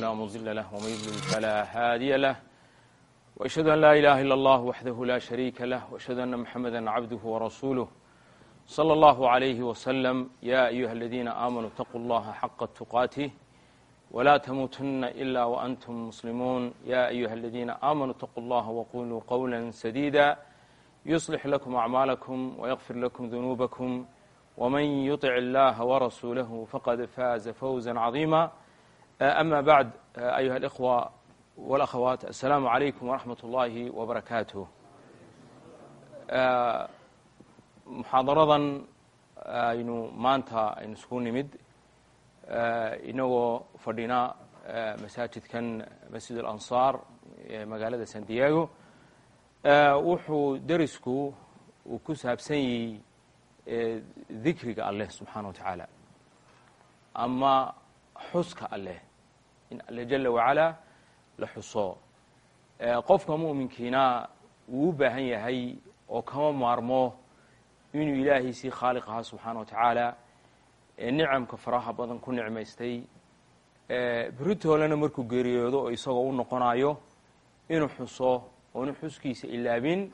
فلا مضل له ومن يضلل فلا هادي له وأشهد أن لا إله إلا الله وحده لا شريك له وأشهد أن محمدا عبده ورسوله صلى الله عليه وسلم يا أيها الذين آمنوا اتقوا الله حق تقاته ولا تموتن إلا وأنتم مسلمون يا أيها الذين آمنوا اتقوا الله وقولوا قولا سديدا يصلح لكم أعمالكم ويغفر لكم ذنوبكم ومن يطع الله ورسوله فقد فاز فوزا عظيما أما بعد أيها الإخوة والأخوات السلام عليكم ورحمة الله وبركاته muxaadaradan aynu maanta aynu isku nimid inagoo fadhina masaajidkan masjid alansaar ee magaalada san diego wuxuu derisku uu ku saabsan yahay dikriga alleh subxaana wa tacaala ama xuska alleh in alle jala wacalaa la xuso qofka mu'minkiina wuu u baahan yahay oo kama maarmo inuu ilaahiisii khaaliq ahaa subxaana wa tacaala nicamka faraha badan ku nicmaystay beritoolena markuu geeriyoodo oo isagoo u noqonayo inuu xuso oonu xuskiisa ilaabin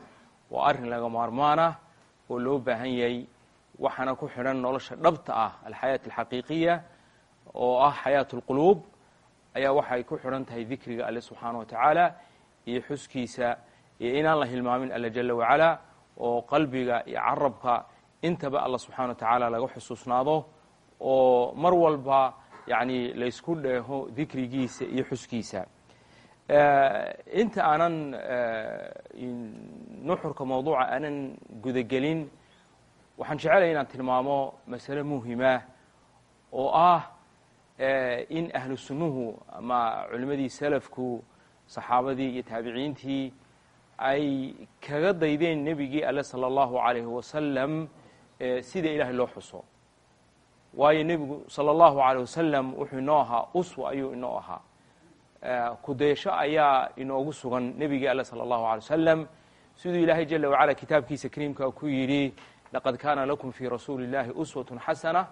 waa arrin laga maarmaana oo loo baahan yahay waxaana ku xidhan nolosha dhabta ah alxayaat alxaqiiqiya oo ah xayaat اlquluub ayaa waxay ku xidhan tahay dikriga alle subxaana wa tacaala iyo xuskiisa iyo inaan la hilmaamin alle jala wacalaa oo qalbiga iyo carabka intaba alla subxana wa tacaala laga xusuusnaado oo mar walba yani laysku dheeho dikrigiisa iyo xuskiisa. Inta aanan nuxurka mawduuca aanan gudagelin waxaan jecelaya inaan tilmaamo masale muhima oo ah in ahlu sunnuhu ama culimadii salafku saxaabadii iyo taabiciintii ay kaga daydeen nebigii alle sala allahu alayhi wasalam sida ilaahay loo xuso. Waayo nebigu sala allahu alayh wasalam wuxuu inoo ahaa uswa ayuu inoo ahaa. Kudeesho ayaa inoogu sugan nebigii alle sala allahu alay wasalam siduu ilaahay jela wacala kitaabkiisa kariimka ku yidhi laqad kaana lakum fii rasuuli illahi uswatun xasana.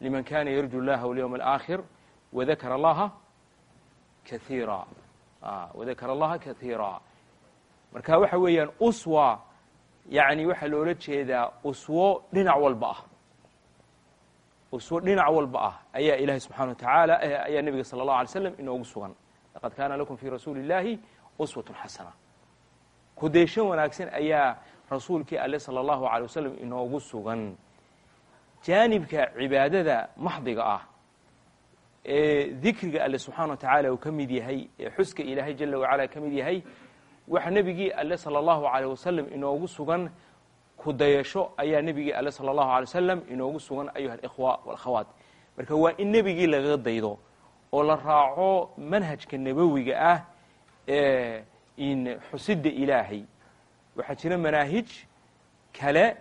liman kana yarju اllaha walyowm اlآkhir wadakara allaha kaiira wadakara allaha kaiira marka waxa weeyaan uswa yani waxaa loola jeedaa uswo dhinac walba ah uswo dhinac walba ah ayaa ilahay subxana wa tacaala ayaa nebiga sala allahu alay slam inoogu sugan laqad kana lakum fi rasuuli اllahi uswatun xasana kudaysho wanaagsan ayaa rasuulkii alle sala allahu alay wasalam inoogu sugan jaanibka cibaadada maxdiga ah ee dikriga alle subxaana wa tacaala uu ka mid yahay ee xuska ilaahay jala wacala ka mid yahay waxaa nebigii alle sala allahu caleyh wasalam inoogu sugan kudayasho ayaa nebigii alle sala allahu alay wasalam inoogu sugan ayuha alikhwa walakhawaat marka waa in nebigii lagaga daydo oo la raaco manhajka nabowiga ah ee in xusidda ilaahay waxaa jira manaahij kale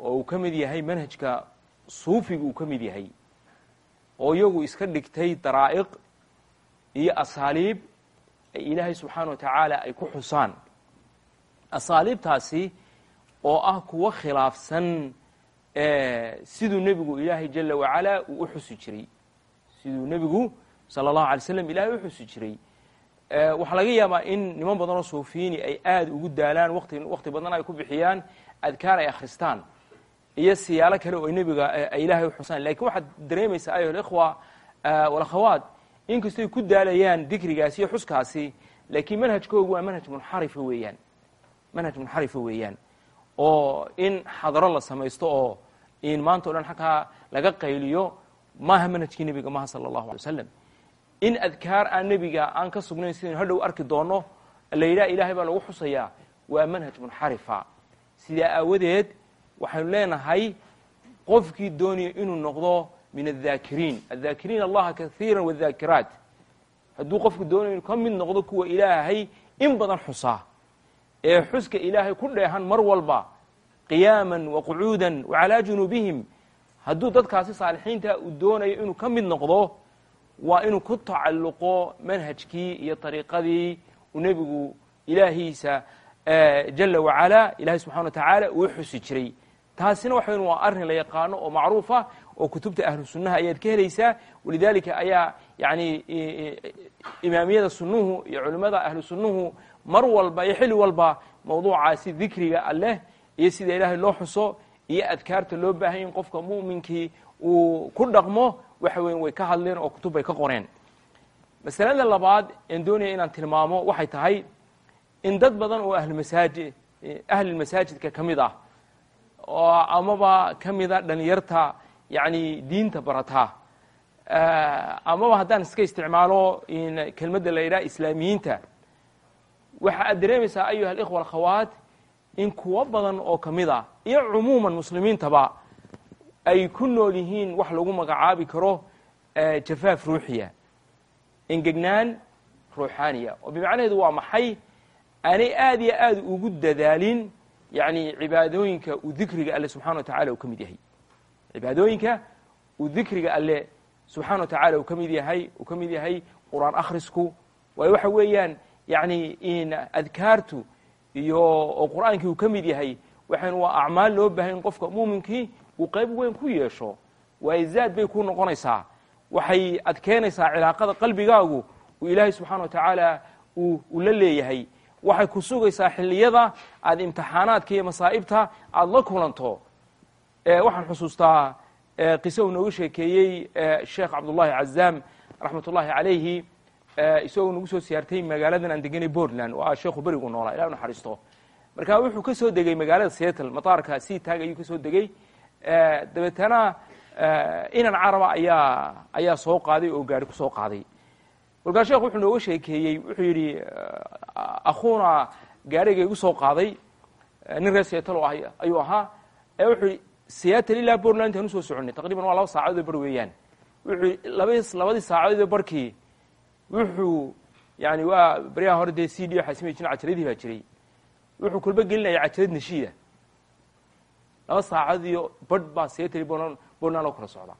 oo uu ka mid yahay manhajka suufiga uu ka mid yahay oo iyagu iska dhigtay daraa'iq iyo asaaliib ilaahay subxaana wa tacaala ay ku xusaan. Asaaliibtaasi oo ah kuwo khilaafsan siduu nebigu ilaahay jala wacalaa uu u xusi jiray. Siduu nebigu sala allahu alay slam ilahay u xusi jiray. Waxaa laga yaabaa in niman badan oo suufiyiini ay aada ugu daalaan wati wakti badan ay ku bixiyaan adkaar ay akhristaan iyo siyaalo kale oo nebiga ay ilahay u xusaan laakiin waxaad dareemaysaa ayuha alikhwa walakhawaat inkastoy ku daalayaan dikrigaasi iyo xuskaasi laakiin manhajkoogu waa manhaj munxarifa weeyaan. Manhaj munxarifa weeyaan. Oo in xadaro la samaysto oo in maanta o dhan xagkaa laga qayliyo maaha manhajkii nebiga maaha sala allahu alay wasalam in adkaar aan nebiga aan ka sugnayn sidaynu hadhow arki doono la ilahay baa lagu xusayaa waa manhaj munxarifa. Sidaa aawadeed waxaynu leenahay qofkii doonaya inuu noqdo min الذakiriin الذakiriin allaha kaثiira wالذakiraat hadduu qofku doonayo inu ka mid noqdo kuwa ilaahay in badan xusaa ee xuska ilaahay ku dheehan mar walba qiyaama وaqucuuda وعalىa junubihim hadduu dadkaasi saalixiinta uu doonayo inuu ka mid noqdo waa inuu ku tacalluqo manhajkii iyo طariiqadii uu nebigu ilaahiisa jala wacalaa ilahay subxana wa tacaala uu xusi jiray taasina waxa waa arrin la yaqaano oo macruufa oo kutubta ahlu sunnaha ayaad ka helaysaa. Walidaalika ayaa yani imaamiyada sunnuhu iyo culimmada ahlu sunnuhu mar walba iyo xilli walba mawduucaasi dikriga alleh iyo sida ilaahay loo xuso iyo adkaarta loo baahanya in qofka mu'minkii uu ku dhaqmo waxa weyan way ka hadleen oo kutub bay ka qoreen. Masalada labaad en doonaya inaan tilmaamo waxay tahay in dad badan oo ahlumasaaji ahlilmasaajidka ka mid ah oo amaba ka mida dhalinyarta yani diinta barataa amaba haddaan iska isticmaalo kelmadda la yidhaha islaamiyiinta waxa aad dareemaysaa ayuha alikhwa alkhawaat in kuwo badan oo ka mid a iyo cumuuman muslimiintaba ay ku nool yihiin wax lagu magacaabi karo jafaaf ruuxiya. Engegnaan ruuxaaniya. Oo bimacnaheedu waa maxay? Aanay aad iyo aad ugu dadaalin yani cibaadooyinka uu dikriga alle subxana wa tacala uu ka mid yahay. Cibaadooyinka uu dikriga alle subxana wa tacala uu ka mid yahay uu ka mid yahay qur'aan akhrisku. Waayo waxa weeyaan yani in adkaartu iyo oo qur'aankii uu ka mid yahay waxaynu waa acmaal loo bahay in qofka muuminkii uu qayb weyn ku yeesho. Waayo zaad bay ku noqonaysaa. Waxay adkeynaysaa cilaaqada qalbigaagu uu ilaahay subxana wa tacaala uu la leeyahay waxay ku sugaysaa xilliyada aad imtixaanaadka iyo masaa'ibta aada la kulanto. Waxaan xusuustaa qiso uu nooga sheekeeyey sheekh cabdullahi cazaam raxmat ullahi calayhi isagoo nagu soo siyaartay magaaladan aan deganay portland oo ah sheekhu berigu noolaa ilah naxariisto marka wuxuu ka soo degey magaalada seattle mataarka seatag ayuu ka soo degey dabeetana inan caraba ayaa ayaa soo qaaday oo gaari ku soo qaaday. Kolkaa sheekhu wuxuu nooga sheekeeyey wuxuu yidhi akhuuna gaariga igu soo qaaday nin reer seattle oo ayuu ahaa ee wuxuu yidhi seattle ilaa portland intaan u soo soconay taqriban waa laba saacadood oo bar weeyaan. Wuxuu yidhi laba labadii saacadood oo barkii wuxuu yani waa baryaha hore dee c d waxaa samay jirin cajaladii baa jiray. Wuxuu kulba gelinaya cajalad nashiida laba saacad iyo badh baa seattle portland oo kala socda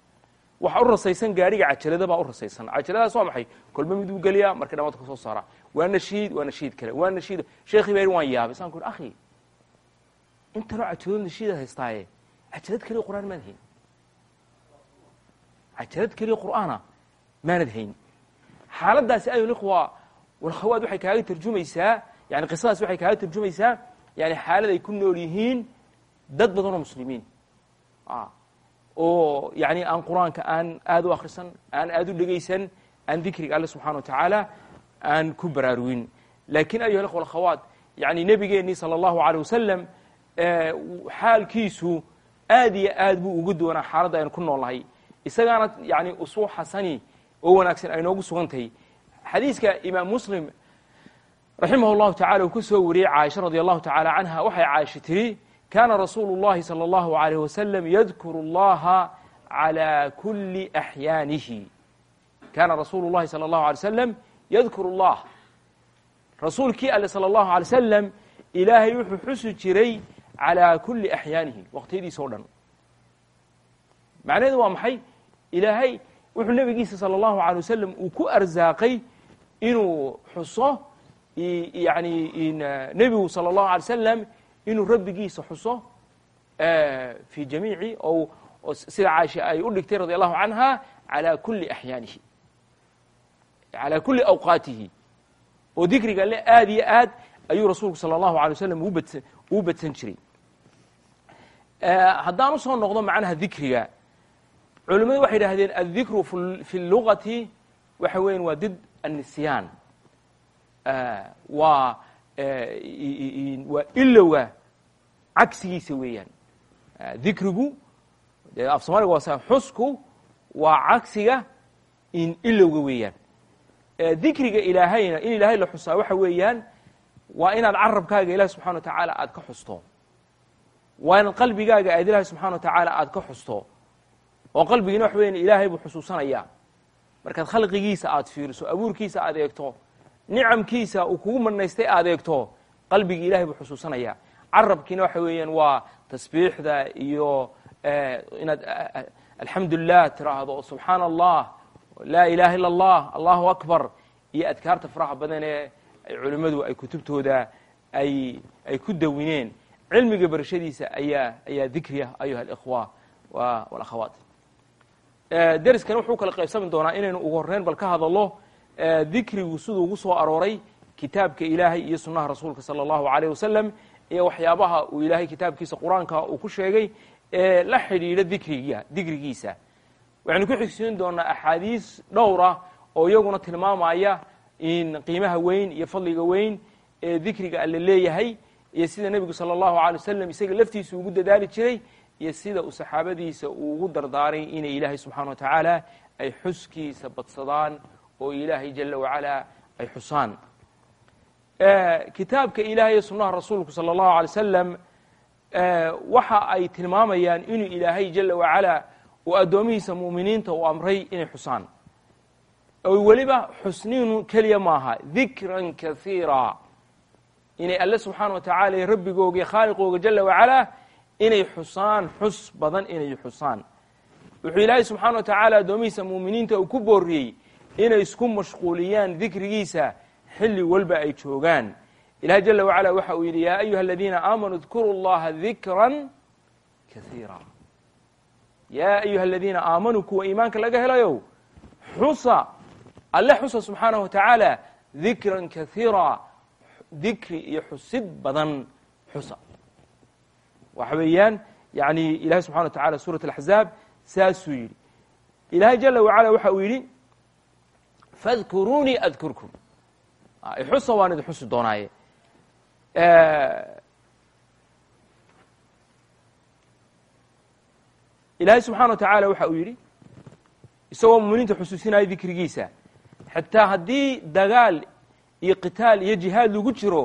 waxaa u rasaysan gaariga cajalada baa u rasaysan. Cajaladaas waa maxay? Kolba miduu geliyaa marka dhamaadka ka soo saara. Waa nashiid waa nashiid kale waa nashiid. Sheekii baa waan yaabay. Saan ku uri akhi intanoo cajaladood nashiidaad haystaaye cajalad keliya qur'aan maad hayn. Cajalad keliya qur'aana maanad hayn. Xaaladaasi ayo ikhwa walkhawaad waxay kaaga tarjumaysaa yani qisadaas waxay kaaga tarjumaysaa yani xaalad ay ku nool yihiin dad badan oo muslimiin oo yani aan qur'aanka aan aad u akrisan aan aad u dhegaysan aan dikriga alle subxana wa tacaala aan ku baraarugin laakiin ayuha ikhwa alkhawaat yani nebigeenii sala allahu aleyh wasalam xaalkiisu aad iyo aad buu uga duwanaa xaaladda aynu ku noolnahay isagaana yani usuu xasani oo wanaagsan ay noogu sugantahay xadiiska imaam muslim raximah اllahu tacala uu ka soo wariyey caaisha radi allahu tacala canha waxay caaisha tiri kana rasuulu اllahi salى اllahu عalيyh wasalam yadkuru اllaha عalى kuli axyaanihi kana rasuulu اllahi salى اllahu alay slam yadkuru اllah rasuulkii alle salى اllahu alay slam ilaahay wuxuu xusi jiray calىa kuli axyaanihi waqtiyadiisa o dhan macnaheedu waa maxay ilaahay wuxuu nebigiisa salى اllahu alay wasalam uu ku arsaaqay inuu xuso yani nebigu salى اllahu alay slam inuu rabbigiisa xuso fi jamiici sida caaisha ay u dhigtay radi allahu canha alى kuli ayaanihi calaa kuli awqaatihi. Oo dikriga le aad iyo aad ayuu rasuulku sala allahu alay waslam uu badsan jiray. Haddaan u soo noqdo macnaha dikriga culimmadu waxay idhahdeen aلdikru fi lugati waxa weyan waa did annisyaan. Waa waa ilowga cagsigiisa weeyaan. Dikrigu dee af soomaliga waa sa xusku waa cagsiga in ilowga weeyaan. Dikriga ilaahayna in ilaahay la xusaa waxa weeyaan waa inaad carabkaaga ilahi subxana wa tacaala aad ka xusto. Waa inaad qalbigaaga aad ilahi subxana wa tacaala aad ka xusto. Oo qalbigiina wax weyan ilaahay buu xusuusanaya markaad khalqigiisa aad fiiriso abuurkiisa aad eegto nicamkiisa uu kugu madnaystay aad eegto qalbigii ilahay buu xusuusanaya carabkiina waxa weeyaan waa tasbiixda iyo inaad alxamdu lilah tiraahdo subxaana allah laa ilaha illa allah allahu akbar iyo adkaarta faraha badan ee culimmadu ay kutubtooda ay ay ku dawineen. Cilmiga barashadiisa ayaa ayaa dikriya ayuha alikhwa walakhawaat deriskan wuxuu kala qaybsami doonaa inaynu ugu horreyn bal ka hadallo dikrigu siduu ugu soo arooray kitaabka ilaahay iyo sunnaha rasuulka sala allahu alayh wasalam iyo waxyaabaha uu ilaahay kitaabkiisa qur'aanka uu ku sheegay ee la xidhiidha dikriga dikrigiisa. Waxaynu ku xigsiin doonaa axaadiis dhowra oo iyaguna tilmaamaya in qiimaha weyn iyo fadliga weyn ee dikriga alle leeyahay iyo sida nebigu sala allahu alay wasalam isaga laftiisa ugu dadaali jiray iyo sida uu saxaabadiisa uu ugu dardaaray inay ilaahay subxana wa tacaala ay xuskiisa badsadaan oo ilaahay jala wacalaa ay xusaan. Kitaabka ilahay iyo sunnaha rasuulku sala allahu alay wasalam waxa ay tilmaamayaan inuu ilaahay jala wacalaa uu addoomihiisa mu'miniinta uu amray inay xusaan. Oo weliba xusniinu keliya maaha dikran kaiira inay alle subxaana wa tacaala iyo rabbigooga iyo khaaliqooga jala wacalaa inay xusaan xus badan inay xusaan. Wuxuu ilaahay subxaana wa addoomihiisa mu'miniinta uu ku booriyey inay isku mashquuliyaan dikrigiisa xilli walba ay joogaan. Ilaah jela wacala waxa uu yidhi yaa ayuha aladiina aamanuu dkuruu llaha dikran kaiira yaa ayuha aladiina aamanuu kuwa iimaanka laga helayo xusa alle xusa subxaanahu wa tacaala dikran kaiira dikri iyo xusid badan xusa. Waxa weeyaan yani ilahay subxana wa tacala suurat alaxzaab saasuu yidhi. Ilaahay jela wacala waxa uu yidhi fadkuruunii adkurkum xusa waan idin doonaaye ilaahay subxana wa tacaala waxa uu yidhi isagoo muminiinta xusuusinaya dikrigiisa xitaa haddii dagaal iyo qitaal iyo jihaad lagu jiro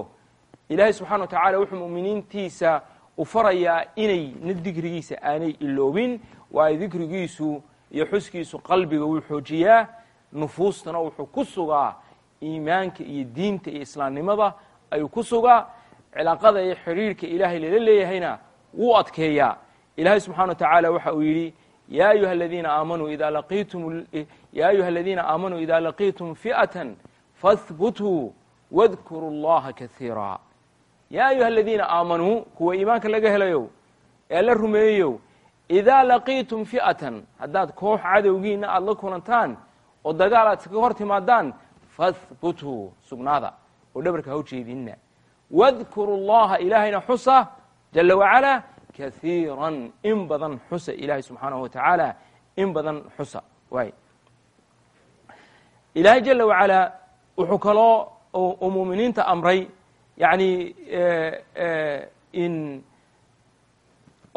ilaahay subxana wa tacala wuxuu muminiintiisa u farayaa inay na dikrigiisa aanay iloobin waayo dikrigiisu iyo xuskiisu qalbiga wuu xoojiyaa nufuustana wuxuu ku sugaa iimaanka iyo diinta iyo islaamnimada ayuu ku sugaa. Cilaaqada iyo xidhiirhka ilaahay lala leeyahayna wuu adkeeyaa. Ilahay subxana wa tacaala waxa uu yidhi ya ayuha aladiina aamanuu ida laqiitum fi'atan fahbutuu wadkuru llaha kaiira ya ayuha aladiina aamanuu kuwa iimaanka laga helayo ee la rumeeyeyo idaa laqiitum fi'atan haddaad koox cadowgiina aada la kulantaan oo dagaal aad iskaga hor timaadaan fahbutuu sugnaada. Oo dhabarka ha u jeedinna wadkuru llaha ilaahayna xusa jala wacalaa kaiiran in badan xusa ilaahay subxaanahu wa tacaala. In badan xusa. Waay ilaahay jala wacalaa wuxuu kaloo uu muuminiinta amray yani in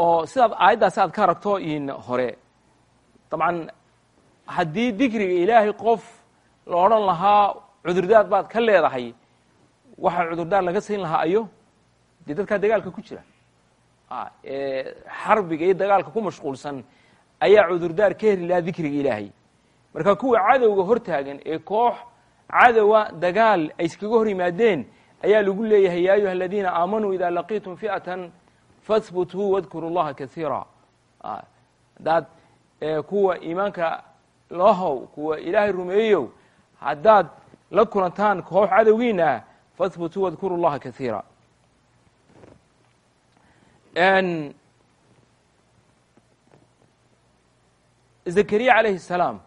oo sidaad aayaddaasi aad ka aragto in hore. Dabcan haddii dikriga ilaahay qof la odhan lahaa cudurdaar baad ka leedahay waxaa cudurdaar laga siin lahaa ayo? Dee dadkaa dagaalka ku jira. Xarbiga iyo dagaalka ku mashquulsan ayaa cudurdaar ka heli lahaa dikriga ilaahay. Marka kuwa cadowga hortaagan ee koox cadowa dagaal ay iskaga hor yimaadeen ayaa lagu leeyahay ya ayuha aladiina aamanuu ida laqiitum fi'atan fahbutuu wadkuru llaha kaiira haddaad kuwa iimaanka lahow kuwa ilaahay rumeeyow haddaad la kulantaan koox cadowgiina fahbutuu wadkuru llaha kaiira zakariya calayhi salaam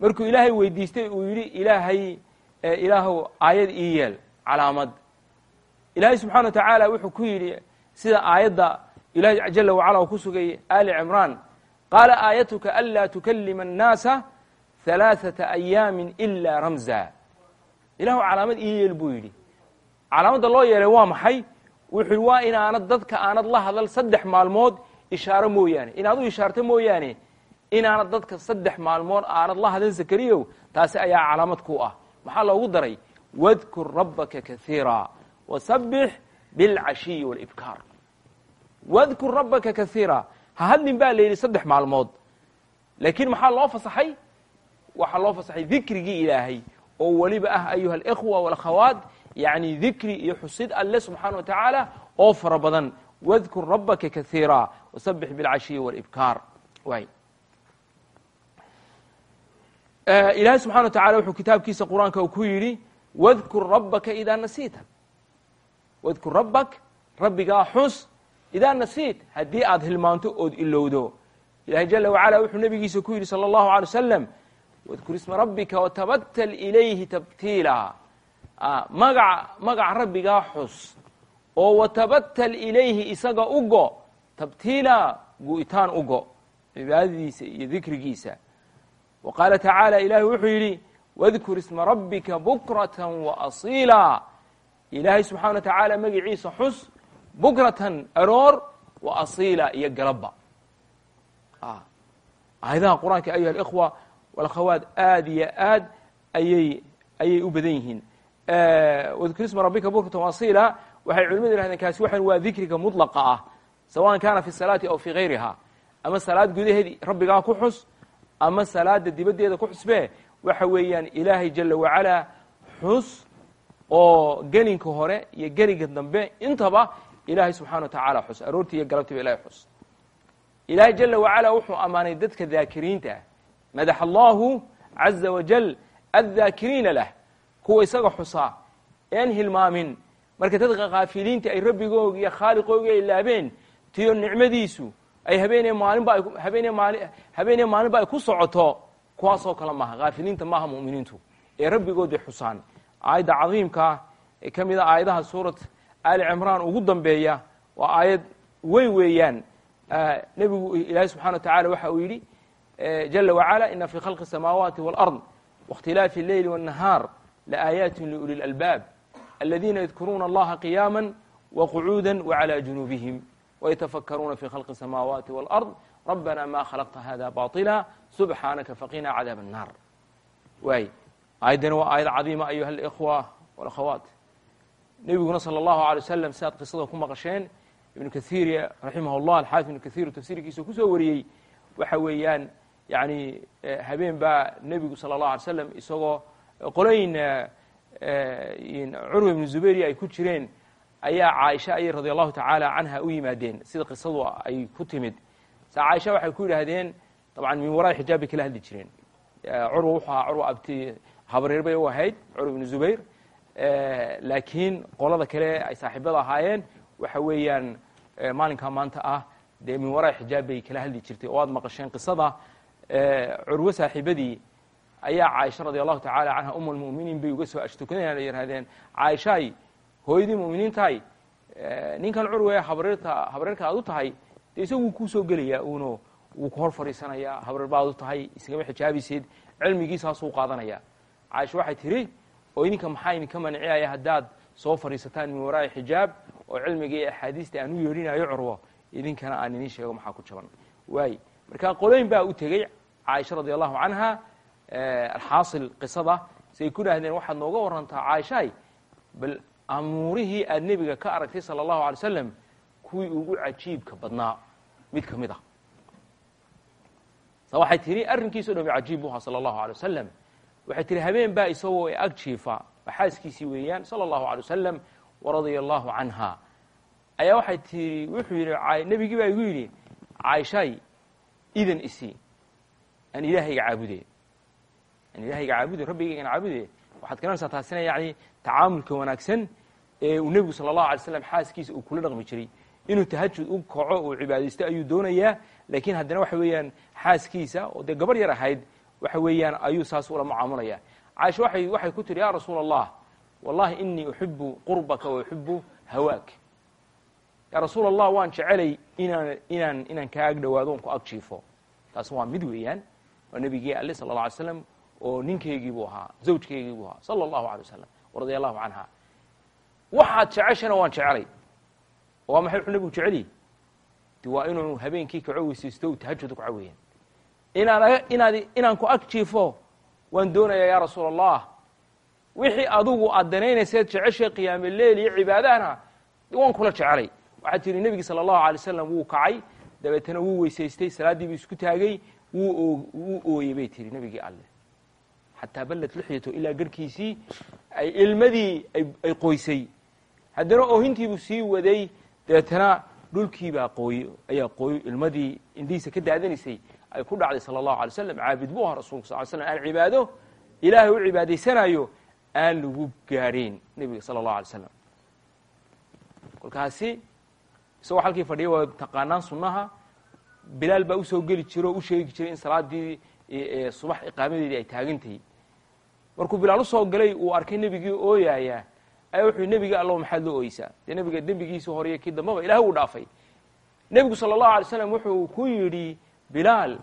markuu ilaahay weydiistay uu yidhi ilaahay ilaahow aayad ii yeel calaamad. Ilaahay subxana wa tacaala wuxuu ku yidhi sida aayadda ilahi jala wacala uu ku sugay ali cimraan qaala aayatuka anlaa tukalima annaasa halaaثata ayaami ila ramza ilahu calaamad ii yeel buu yidhi calaamadda loo yeelay waa maxay wuxuu yidhi waa inaanad dadka aanad la hadal saddex maalmood ishaaro mooyaane inaad u ishaarto mooyaane inaanad dadka saddex maalmood aanad la hadal zakariyow taasi ayaa calaamad ku ah maxaa loogu daray wadkur rabbaka kaiira wasabbix bilcashiyi walibkaar wadkur rabbaka kaiira ha hadlin baa la yidhi saddex maalmood. Laakiin maxaa loo fasaxay? Waxaa loo fasaxay dikrigii ilaahay oo weliba ah ayuha alikhwa walakhawaat yani dikri iyo xusid alle subxaana wa tacaala oo fara badan. Wadkur rabbaka kaiira wasabbix bilcashiyi walibkaar waay. Ilaahay subxana wa tacala wuxuu kitaabkiisa qur'aanka ku yidhi wadkur rabbaka idaa nasiita. Wadkur rabbak rabbigaa xus idaa nasiit haddii aad hilmaanto ood ilowdo ilahay jala wacala wuxuu nabigiisa ku yidhi salى اllahu alay wasalam wadkur isma rabbika watabatal ilayhi tabtiila magaca magaca rabbigaa xus oo watabatal ilayhi isaga ugo tabtiila gu'itaan ugo cibaadadiisa iyo dikrigiisa wa qaala tacaala ilahi wuxuu yidhi wadkur isma rabbika bukrata waasiila ilaahay subxana wa tacaala magiciisa xus bukratan aroor wa asiila iyo galabba. Aayadaha qur'aanka ayuha alikhwa walakhawaat aad iyo aad ayay ayay u badan yihiin. Wadkur isma rabbika bukratan waasiila waxay culimadu yihahdeen kaasi waxan waa dikriga mudlaqa ah sawaءan kana fi salaati aw fi gayriha. Ama salaad gudaheedi rabbigaa ku xus ama salaada dibaddeeda ku xusbee waxa weeyaan ilaahay jala wacalaa xus oo gelinka hore iyo gelinka dambe intaba ilaahay subxana wa tacaala xus. Aroortii iyo galabtiiba ilahay xus. Ilaahay jala wacala wuxuu ammaanay dadka daakiriinta. Ah madax allahu caza wajal addaakiriina lah kuwa isaga xusaa een hilmaamin. Marka dadka kaafiliinta ay rabbigooga iyo khaaliqooga ay laabeen tiyo nicmadiisu ay habeenee maalinba habeenee maalinba ay ku socoto kuwaasoo kale maaha. Kaafiliinta maaha mu'miniintu. Ee rabbigood bay xusaan. Aayadda cadiimkaa ee ka mid a aayadaha suurat ali cimraan ugu dambeeya waa aayad weyn weeyaan nebigu ilaahay subxana wa tacala waxa uu yidhi jala wacala ina fi khalqi الsamaawaati wاlأrض waاkhtilaafi اleyli wالnahaar laaayaati liuli اlalbaab aladiina yadkuruuna allaha qiyaama waqcuuda wعlى junuubihim ويتفkرuna في خلق السماوات والأرض ربنا ما خلقت hذا باطلا سبحاaنka فقنا عdاaب النار waay aيadani waa aيad cظيمة أيuهa الإخوة والأkhوات nebiguna slى الlaهu عليه وسلم sidaad qisada ku maqشheen iبن kaثيir raximah الlah الxاaفظ iبن kaثيr tafsirkiisa kusoo wariyey waxa weeyaan yani habeen baa nebigu salى الlaه عليه وسلم isagoo qolayn curwa iبن زubayr ay ku jireen ayaa caaisha ayay radi allahu tacaala canha u yimaadeen sida qisadu ay ku timid sa caaisha waxay ku yidhaahdeen dabcan min waraai xijaab bay kala hadli jireen curwa wuxuu ahaa curwa abti habareer bay u ahayd curwa ibnu zubayr laakiin qolada kale ay saaxiibada ahaayeen waxa weeyaan maalinkaa maanta ah dee min waraai xijaab bay kala hadli jirtay oo aad maqasheen qisada. Curwo saaxiibadii ayaa caaisha radi allahu tacaala canha um lmuminiin bay uga soo ashtukanayan ay yidhahdeen caaishaay hooyadii muminiintahay ninkan curwe habareerta habareerka aad u tahay dee isagu wuu kuusoo gelayaa uno wuu ku hor fadhiisanayaa habareer baad u tahay iskama xijaabiseed cilmigiisaasuu qaadanaya caaisha waxay tihi oo idinka maxaa idinka manciyaya haddaad soo fadhiisataan min waraa'i xijaab oo cilmiga iyo axaadiista aan u yeedhinayo curwo idinkana aan idiin sheego maxaa ku jaban. Waay. Marka qolooyin baa u tegey caaisha radi allahu canha eh, alxaasil qisada. Siay ku dhaahdeen waxaad nooga warantaa caaishahay bal amuurihii aad nebiga ka aragtay sala allahu alay slam kuwii ugu cajiibka badnaa. Mid ka mid ah. Waxay tihi arrinkiiso dhan cajiib bu ahaa sala allahu alay wasalam waxay tihi habeen baa isagoo ag jiifa. Xaaskiisii weeyaan salى اllahu alay wasalam waradia allahu canha ayaa waxay tihi wuxuu yidhi nebigii baa igu yidhi caaishaay idan isi aan ilaahayga caabude aan ilaahayga caabude rabbigaygan caabude waxaad garanaysaa taasina yani tacaamulka wanaagsan ee uu nebigu sala allahu alay slam xaaskiisa uu kula dhaqmi jiray. Inuu tahajud u kaco uu cibaadaysto ayuu doonayaa laakiin haddana waxa weeyaan xaaskiisa oo dee gabar yar ahayd waxa weeyaan ayuu saas ula mucaamulaya caaisha waay waxay ku tihi ya rasuula allah wallahi inii uxibu qurbaka wa uxibu hawaak. Ya rasuula allah waan jecelay inaan inaan inaan kaa ag dhawaado ku ag taas waa mid weeyaan waa nebigii alle sala alla alay slam oo ninkaygii buu ahaa zawjkaygii buu ahaa sala allahu alay wasalam radia allahu canha waxaad jeceshana waan jecelay. Waa maxay wuxuu nebigu jeceliy de waa inuu habeenkii kaco weysaysto u tahajud kaco weeyaan inaad inaan ku ag waan doonayaa ya rasuula allah wixii adugu aad danaynayseed jeceshay qiyaame leel iyo cibaadahana waan kula jecelay waxaad tihi nebigi sala allahu alay wasalam wuu kacay. Dabeetana wuu weysaystay salaaddii buu isku taagay wuu wuu ooyey bay tihi nebigii alle. Xataa ballat lixyato ilaa garhkiisii ay ilmadii ay qoysay. Haddana oohintiibuu sii waday dabeetana dhulkiibaa qooy ayaa qooy ilmadii indhihiisa ka daadanaysay ay ku dhacday sala allahu alay slam caabid buu ahaa rasulka sal slam aan cibaado ilaahay u cibaadaysanayo aan lagu gaadhayn nebiga sala allahu alay slam kolkaasi isagoo halkii fadhiya waa taqaanaan sunnaha bilaal baa u soo geli jira oo u sheegi jiray in salaadii subax iqaamadeedii ay taagantahay markuu bilaal u soo galay uu arkay nebigii ooyaaya ayaa wuxuu nebiga allow maxaad loo ooyeysaa dee nebiga dembigiisii horiyo kii dambaba ilahay uu dhaafay. Nebigu sala allahu alay slam wuxuu ku yidhi bilaal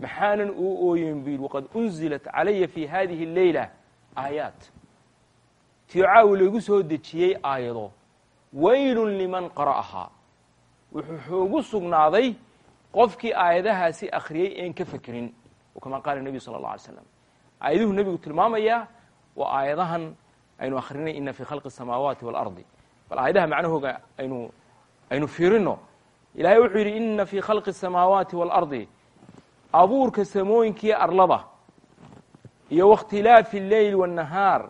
maxaanan uu ooyen bu yidhi waqad unzilat calaya fi hadihi alleyla aayaat tiyo caawi laygu soo dejiyey aayado. Waylun liman qara'ahaa wuxuu xoogu sugnaaday qofkii aayadahaasi akhriyey een ka fekerin kama qaala nebiyu sala allah alay slam aayaduhu nebigu tilmaamayaa waa aayadahan aynu akhrinay ina fii khalqi asamaawaati waalardi bal aayadaha macnahooga aynu aynu fiirino ilahay wuxuu yidhi ina fii khalqi asamaawaati waalardi abuurka samooyinkii arlada iyo waاkhtilaafi اleyl waالnahaar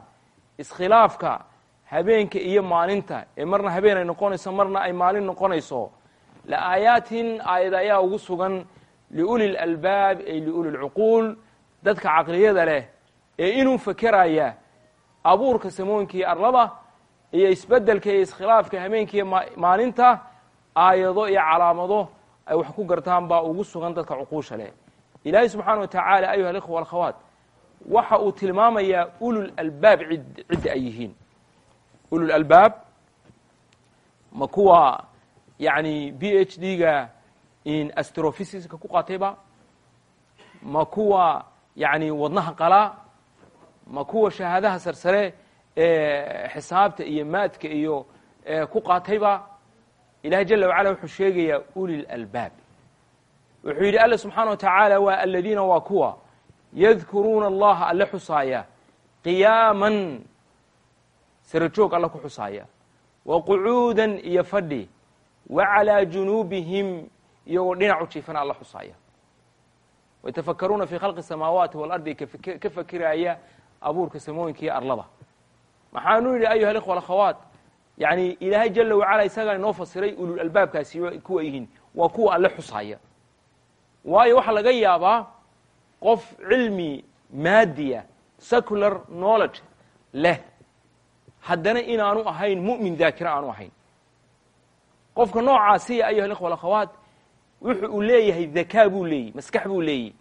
iskhilaafka habeenka iyo maalinta ee marna habeen ay noqonayso marna ay maalin noqonayso laaayaatin aayad ayaa ugu sugan liuli اlalbaab ay liuli اlcuquul dadka caqliyada leh ee inuu fekeraya abuurka samooyinka iyo arlada iyo isbedelka iyo iskhilaafka habeenka iyo maalinta aayado iyo calaamado ay wax ku gartaan baa ugu sugan dadka cuquusha leh ilaahay subxaana wa tacaala ayuha alikhwa alakhawaat waxa uu tilmaamayaa ululalbaab id cidda ay yihiin. Ululalbaab ma kuwa yani b h d ga in astrophysiska ku qaatayba ma kuwa yani wadnaha qalaa ma kuwa shahaadaha sarsare ee xisaabta iyo maadka iyo ku qaatayba ilahay jala wacala wuxuu sheegayaa uli lalbaab wuxuu yidhi alla subxaana wa tacaala waa aladiina waa kuwa yadkuruuna allaha alle xusaaya qiyaaman sarajoog alle ku xusaaya wa qucuudan iyo fadhi. Wa calaa junuubihim iyagoo dhinacu jiifana alla xusaaya wayatafakaruuna fii khalqi samaawaati waalardi ka fakiraya abuurka samooyinka iyo arlada. Maxaanu yidhi ayuha alikhwa alakhawaat yani ilaahay jala wacala isagaa inoo fasiray ulul albaabkaasi kuwa yihiin. Waa kuwa alle xusaaya waayo waxaa laga yaabaa qof cilmi maadiya secular knowledge leh. Haddana inaanu ahayn mu'min daakira aanu ahayn. Qofka noocaasiya ayuha alikhwa alakhawaat wuxu uu leeyahay dakaa buu leeyahy maskax buu leeyahy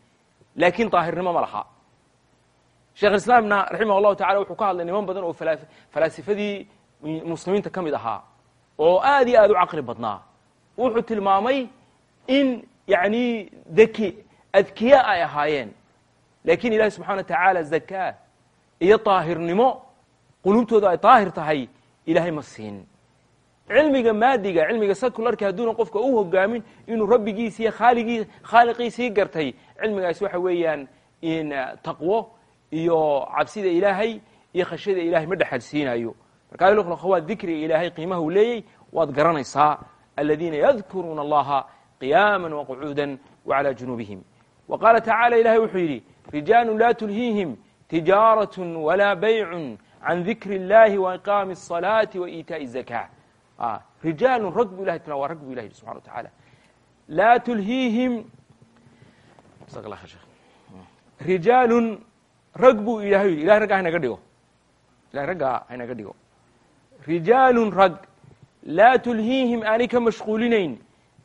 laakiin daahirnimo ma laha. Sheekh islaamna raximah allahu tacala wuxuu ka hadlay niman badan oo falaasifadii muslimiinta ka mid ahaa oo aad iyo aad u caqli badnaa wuxuu tilmaamay in yani deki adkiya ay ahaayeen. Laakiin ilahi subxana wa zakaa iyo daahirnimo qulubtooda ay daahir tahay ilaahay ma siin. Cilmiga maadiga cilmiga secularka hadduuna qofka u hogaamin inuu rabbigiisiiyo khaaligii khaaliqiisii gartay cilmigaas waxa weeyaan in taqwo iyo cabsida ilaahay iyo khashyada ilahay ma dhexal siinayo marka alkhwaat dikriga ilaahay qiimaha uu leeyay waad garanaysaa aladiina yadkuruuna allaha qiyaama waqcuuda wacalى junuubihim wa qaala tacala ilahay wuxuu yidhi rijaalu laa tulhiihim tijaaraة walaa baycu can dikri اllahi waiqaami الصalaati waإiitaaءi الzaka rijaalu rag bu ilahay tila waa rag bu ilah yidhi subxana wa tacaala laa tulhiihim rijaalun rag buu ilahay yidhi ilahay raggaa haynaga dhigo ilahay raggaa haynaga dhigo rijaalun rag laa tulhiihim aanay ka mashquulinayn.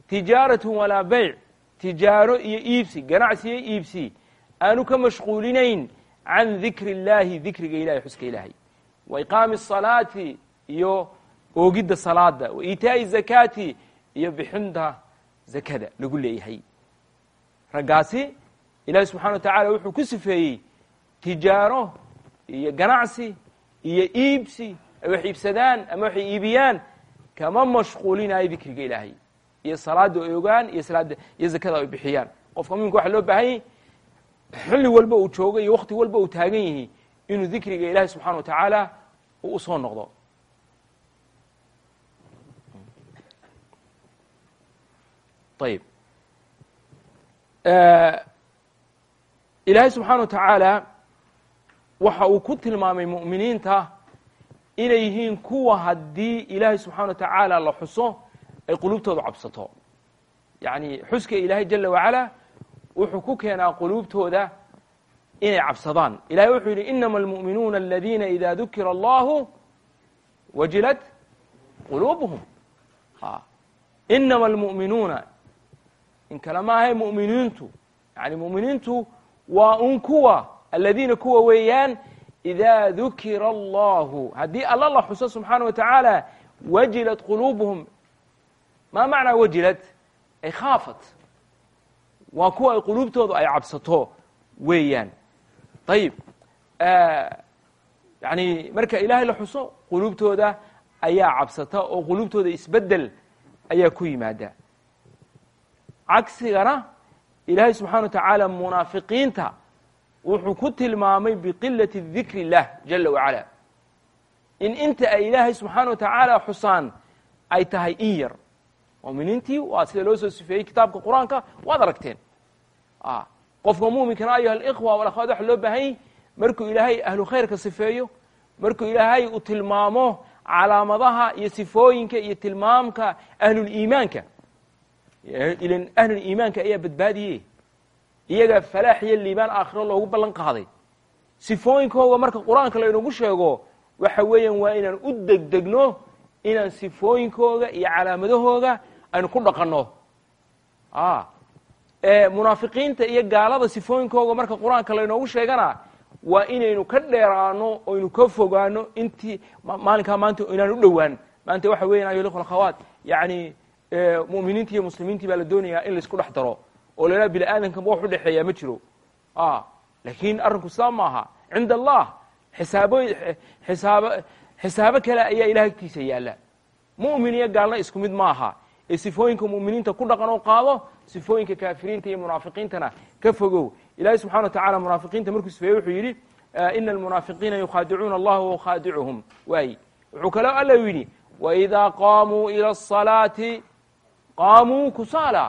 Tijaaratun walaa bayc tijaaro iyo iibsi ganacsi iyo iibsi aanu ka mashquulinayn can dikri illaahi dikriga ilahay xuska ilaahay. Wa iqaami asalaati iyo oogidda salaada wa iitaa'i zakaati iyo bixinta zakada lagu leeyahay. Raggaasi ilaahi subxana wa tacaala wuxuu ku sifeeyey tijaaro iyo ganacsi iyo iibsi ay wax iibsadaan ama waxay iibiyaan kama mashquulinayo dikriga ilaahay. Iyo salaada ay ogaan iyo salaada iyo zakada ay bixiyaan. Qofka muminka waxa loo baahanyay xilli walba uu joogo iyo wakti walba uu taagan yahi inuu dikriga ilaahay subxana wa tacaala uu u soo noqdo. Ayib ilaahay subxaana wa tacaala waxa uu ku tilmaamay mu'miniinta inay yihiin kuwa haddii ilaahay subxana wa tacaala la xuso ay qulubtooda cabsato. Yacni xuska ilaahay jala wacala wuxuu ku keenaa quluubtooda inay cabsadaan. Ilahay wuxuu yidhi inama almu'minuuna aladiina ida dukira allahu wajilat quluubuhum. Inama almu'minuuna in kale maahay mu'miniintu. Yani mu'miniintu waa un kuwa aladiina kuwa weeyaan idaa dukira allahu haddii alla la xuso subxaana wa tacaala wajilat quluubuhum maa macnaa wajilad ay khaafat waa kuwa ay quluubtoodu ay cabsato weeyaan ayib yani marka ilaahay la xuso quluubtooda ayaa cabsata oo quluubtooda isbeddel ayaa ku yimaada cagsigana ilaahay subxana wa tacaala munaafiqiinta wuxuu ku tilmaamay biqilati dikri اllah jala wacala. In inta ay ilaahay subxaana wa tacaala xusaan ay tahay in yar. Muminiintii waa sida loo soo sifeeyey kitaabka qur'aanka waad aragteen. Qofka muuminkana ayuha alikhwa walakhawaat waxa loo baahanyay markuu ilaahay ahlu khayrka sifeeyo markuu ilaahay uu tilmaamo calaamadaha iyo sifooyinka iyo tilmaamka ahluliimaanka ilan ahluliimaanka ayaa badbaadiyey iyaga falaax iyo liibaan aakhiro loogu ballan qaaday. Sifooyinkooga marka qur'aanka laynagu sheego waxa weeyaan waa inaan u degdegno inaan sifooyinkooga iyo calaamadahooga aynu ku dhaqanno. Munaafiqiinta iyo gaalada sifooyinkooga marka qur'aanka laynoogu sheegana waa inaynu ka dheeraano oynu ka fogaano intii maalinkaa maanta inaan u dhowaan. Maanta waxa weyan ayo ikhwa akhawaat yani mu'miniinti iyo muslimiintii baa la doonayaa in la isku dhex daro oo laydhaha bini aadamkaba wax u dhexeeyaa ma jiro. Laakiin arrinku sidaa maaha cinda allah xisaabo xisaabo xisaabo kale ayaa agtiisa yaalla. Mu'min iyo gaalna isku mid maaha ee sifooyinka mu'miniinta ku dhaqan oo qaado sifooyinka kaafiriinta iyo munaafiqiintana ka fogow. Ilahay subxana wa tacala munaafiqiinta markuu sifeeyey wuxuu yidhi ina almunaafiqiina yukhaadicuuna allaha wa khaadicuhum waay wuxuu kaloo alla yidhi waidaa qaamuu ila asalaati qaamuu kusaala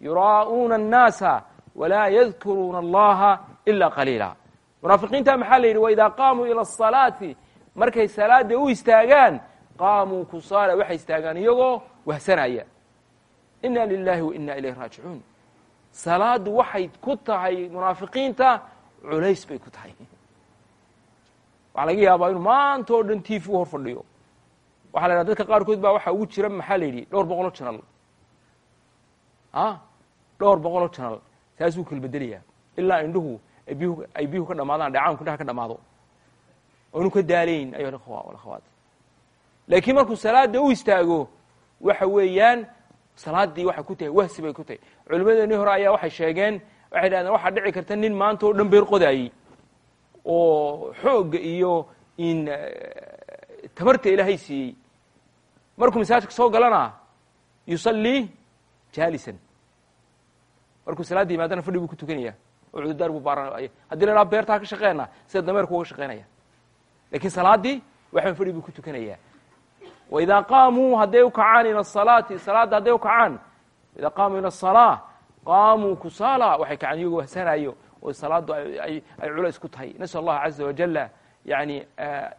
yuraa'uuna annaasa walaa yadkuruuna allaha ila qaliila munaafiqiinta maxaa la yidhi waidaa qaamuu ila asalaati markay salaada u istaagaan qaamuu kusaala waxay istaagaan iyagoo wahsanaya ina lilahi wa ina raajicuun salaadu waxay ku tahay munaafiqiinta culays bay ku tahay waxaa laga yaabaa inuu maanta oo dhan tv u hor fadhiyo waxa la yidhaha dadka qaarkood baa waxaa ugu jira maxaa la yidhi dhowr boqoloo janal a dhowr boqoloo janal saasuu kala bedelayaa ilaa indhuhu ay biyuhu ka dhamaadaan dheecaanku indhaha ka dhamaado. Oonu ka daalayn ayuha ikhwa walakhawaat laakiin markuu salaada u istaago waxa weeyaan salaadii waxay ku tahay wahsi bay ku tahay culimmadeenii hore ayaa waxay sheegeen waxay dhahdeen waxaa dhici karta nin maanta oo dhan beer qodaayey oo xoogga iyo in tabarta ilaahay siiyey. Markuu masaajidka soo galana yusallii jaalisan markuu salaadda yimaadana fadhi buu ku tukanaya. Oo cudurdaar buu baaranaya haddii la dhaha beertaa ka shaqeena sida dameerku uga shaqeynaya. Lakiin salaaddii waxaan fadhi buu ku tukanayaa waidaa qaamuu hadday u kacaan ila asalaati salaadda hadday u kacaan idaa qaamuu ila asalaa qaamuu kusaala waxay kacaan iyagoo wahsanaayo oo salaaddu ay culays ku tahay. Nasal allah caza wajala yani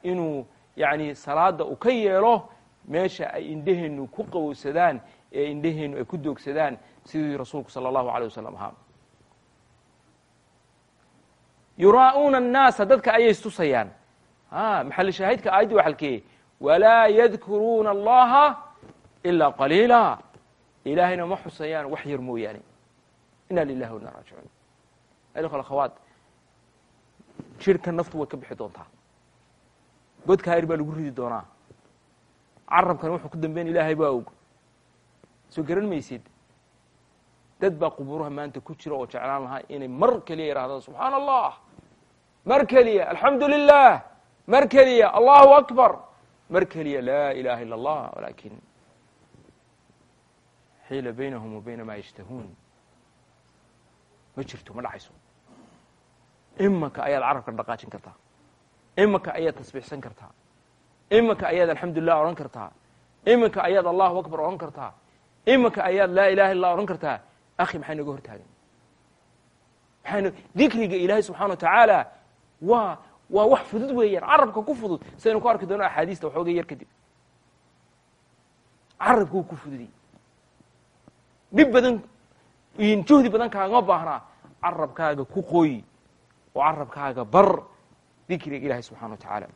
inuu yani salaada uu ka yeelo meesha ay indhaheennu ku qawowsadaan ee indhaheennu ay ku doogsadaan sidii rasuulku sala allahu alay wasalam ahaa. Yuraa'uuna annaasa dadka ayay istusayaan maxali shaahidka aayaddii waa halkeeye walaa yadkuruuna allaha ilaa qaliila. Ilaahayna ma xusayaan wax yar mooyaane. Ina lilahi waina raajicuun. Ayuha akhawaat jirhka naftu way ka bixi doontaa. Godka ayr baa lagu ridi doonaa. Carabkana wuxuu ku dambeyn ilaahay baa og. Soo garan maysid dad baa qubuuraha maanta ku jira oo jeclaan lahaa inay mar keliya yidhahdaan subxaana allah mar keliya alxamdu lilah mar keliya allahu akbar mar keliya laa ilaha ila allah walakin xiila baynahum wa maa yashtahuun. Ma jirto ma dhacayso. Imanka ayaad carabka dhaqaajin kartaa. Imanka ayaad tasbiixsan kartaa. Imanka ayaad alxamdulilah odhan kartaa. Imanka ayaad allahu akbar odhan kartaa. Imanka ayaad laa ilaha illa odhan kartaa akhi maxay naga hortaagan maxayna dikriga ilaahay subxana wa tacaala waa waa wax fudud weeyaan carabka ku fudud sidaynu ku arki doono axaadiista waxooga yar kadib carabka wuu ku fududay dhib badan juhdi badan kaagama baahnaa carabkaaga ku qoy oo carabkaaga bar dikriga ilaahay subxana wa tacaala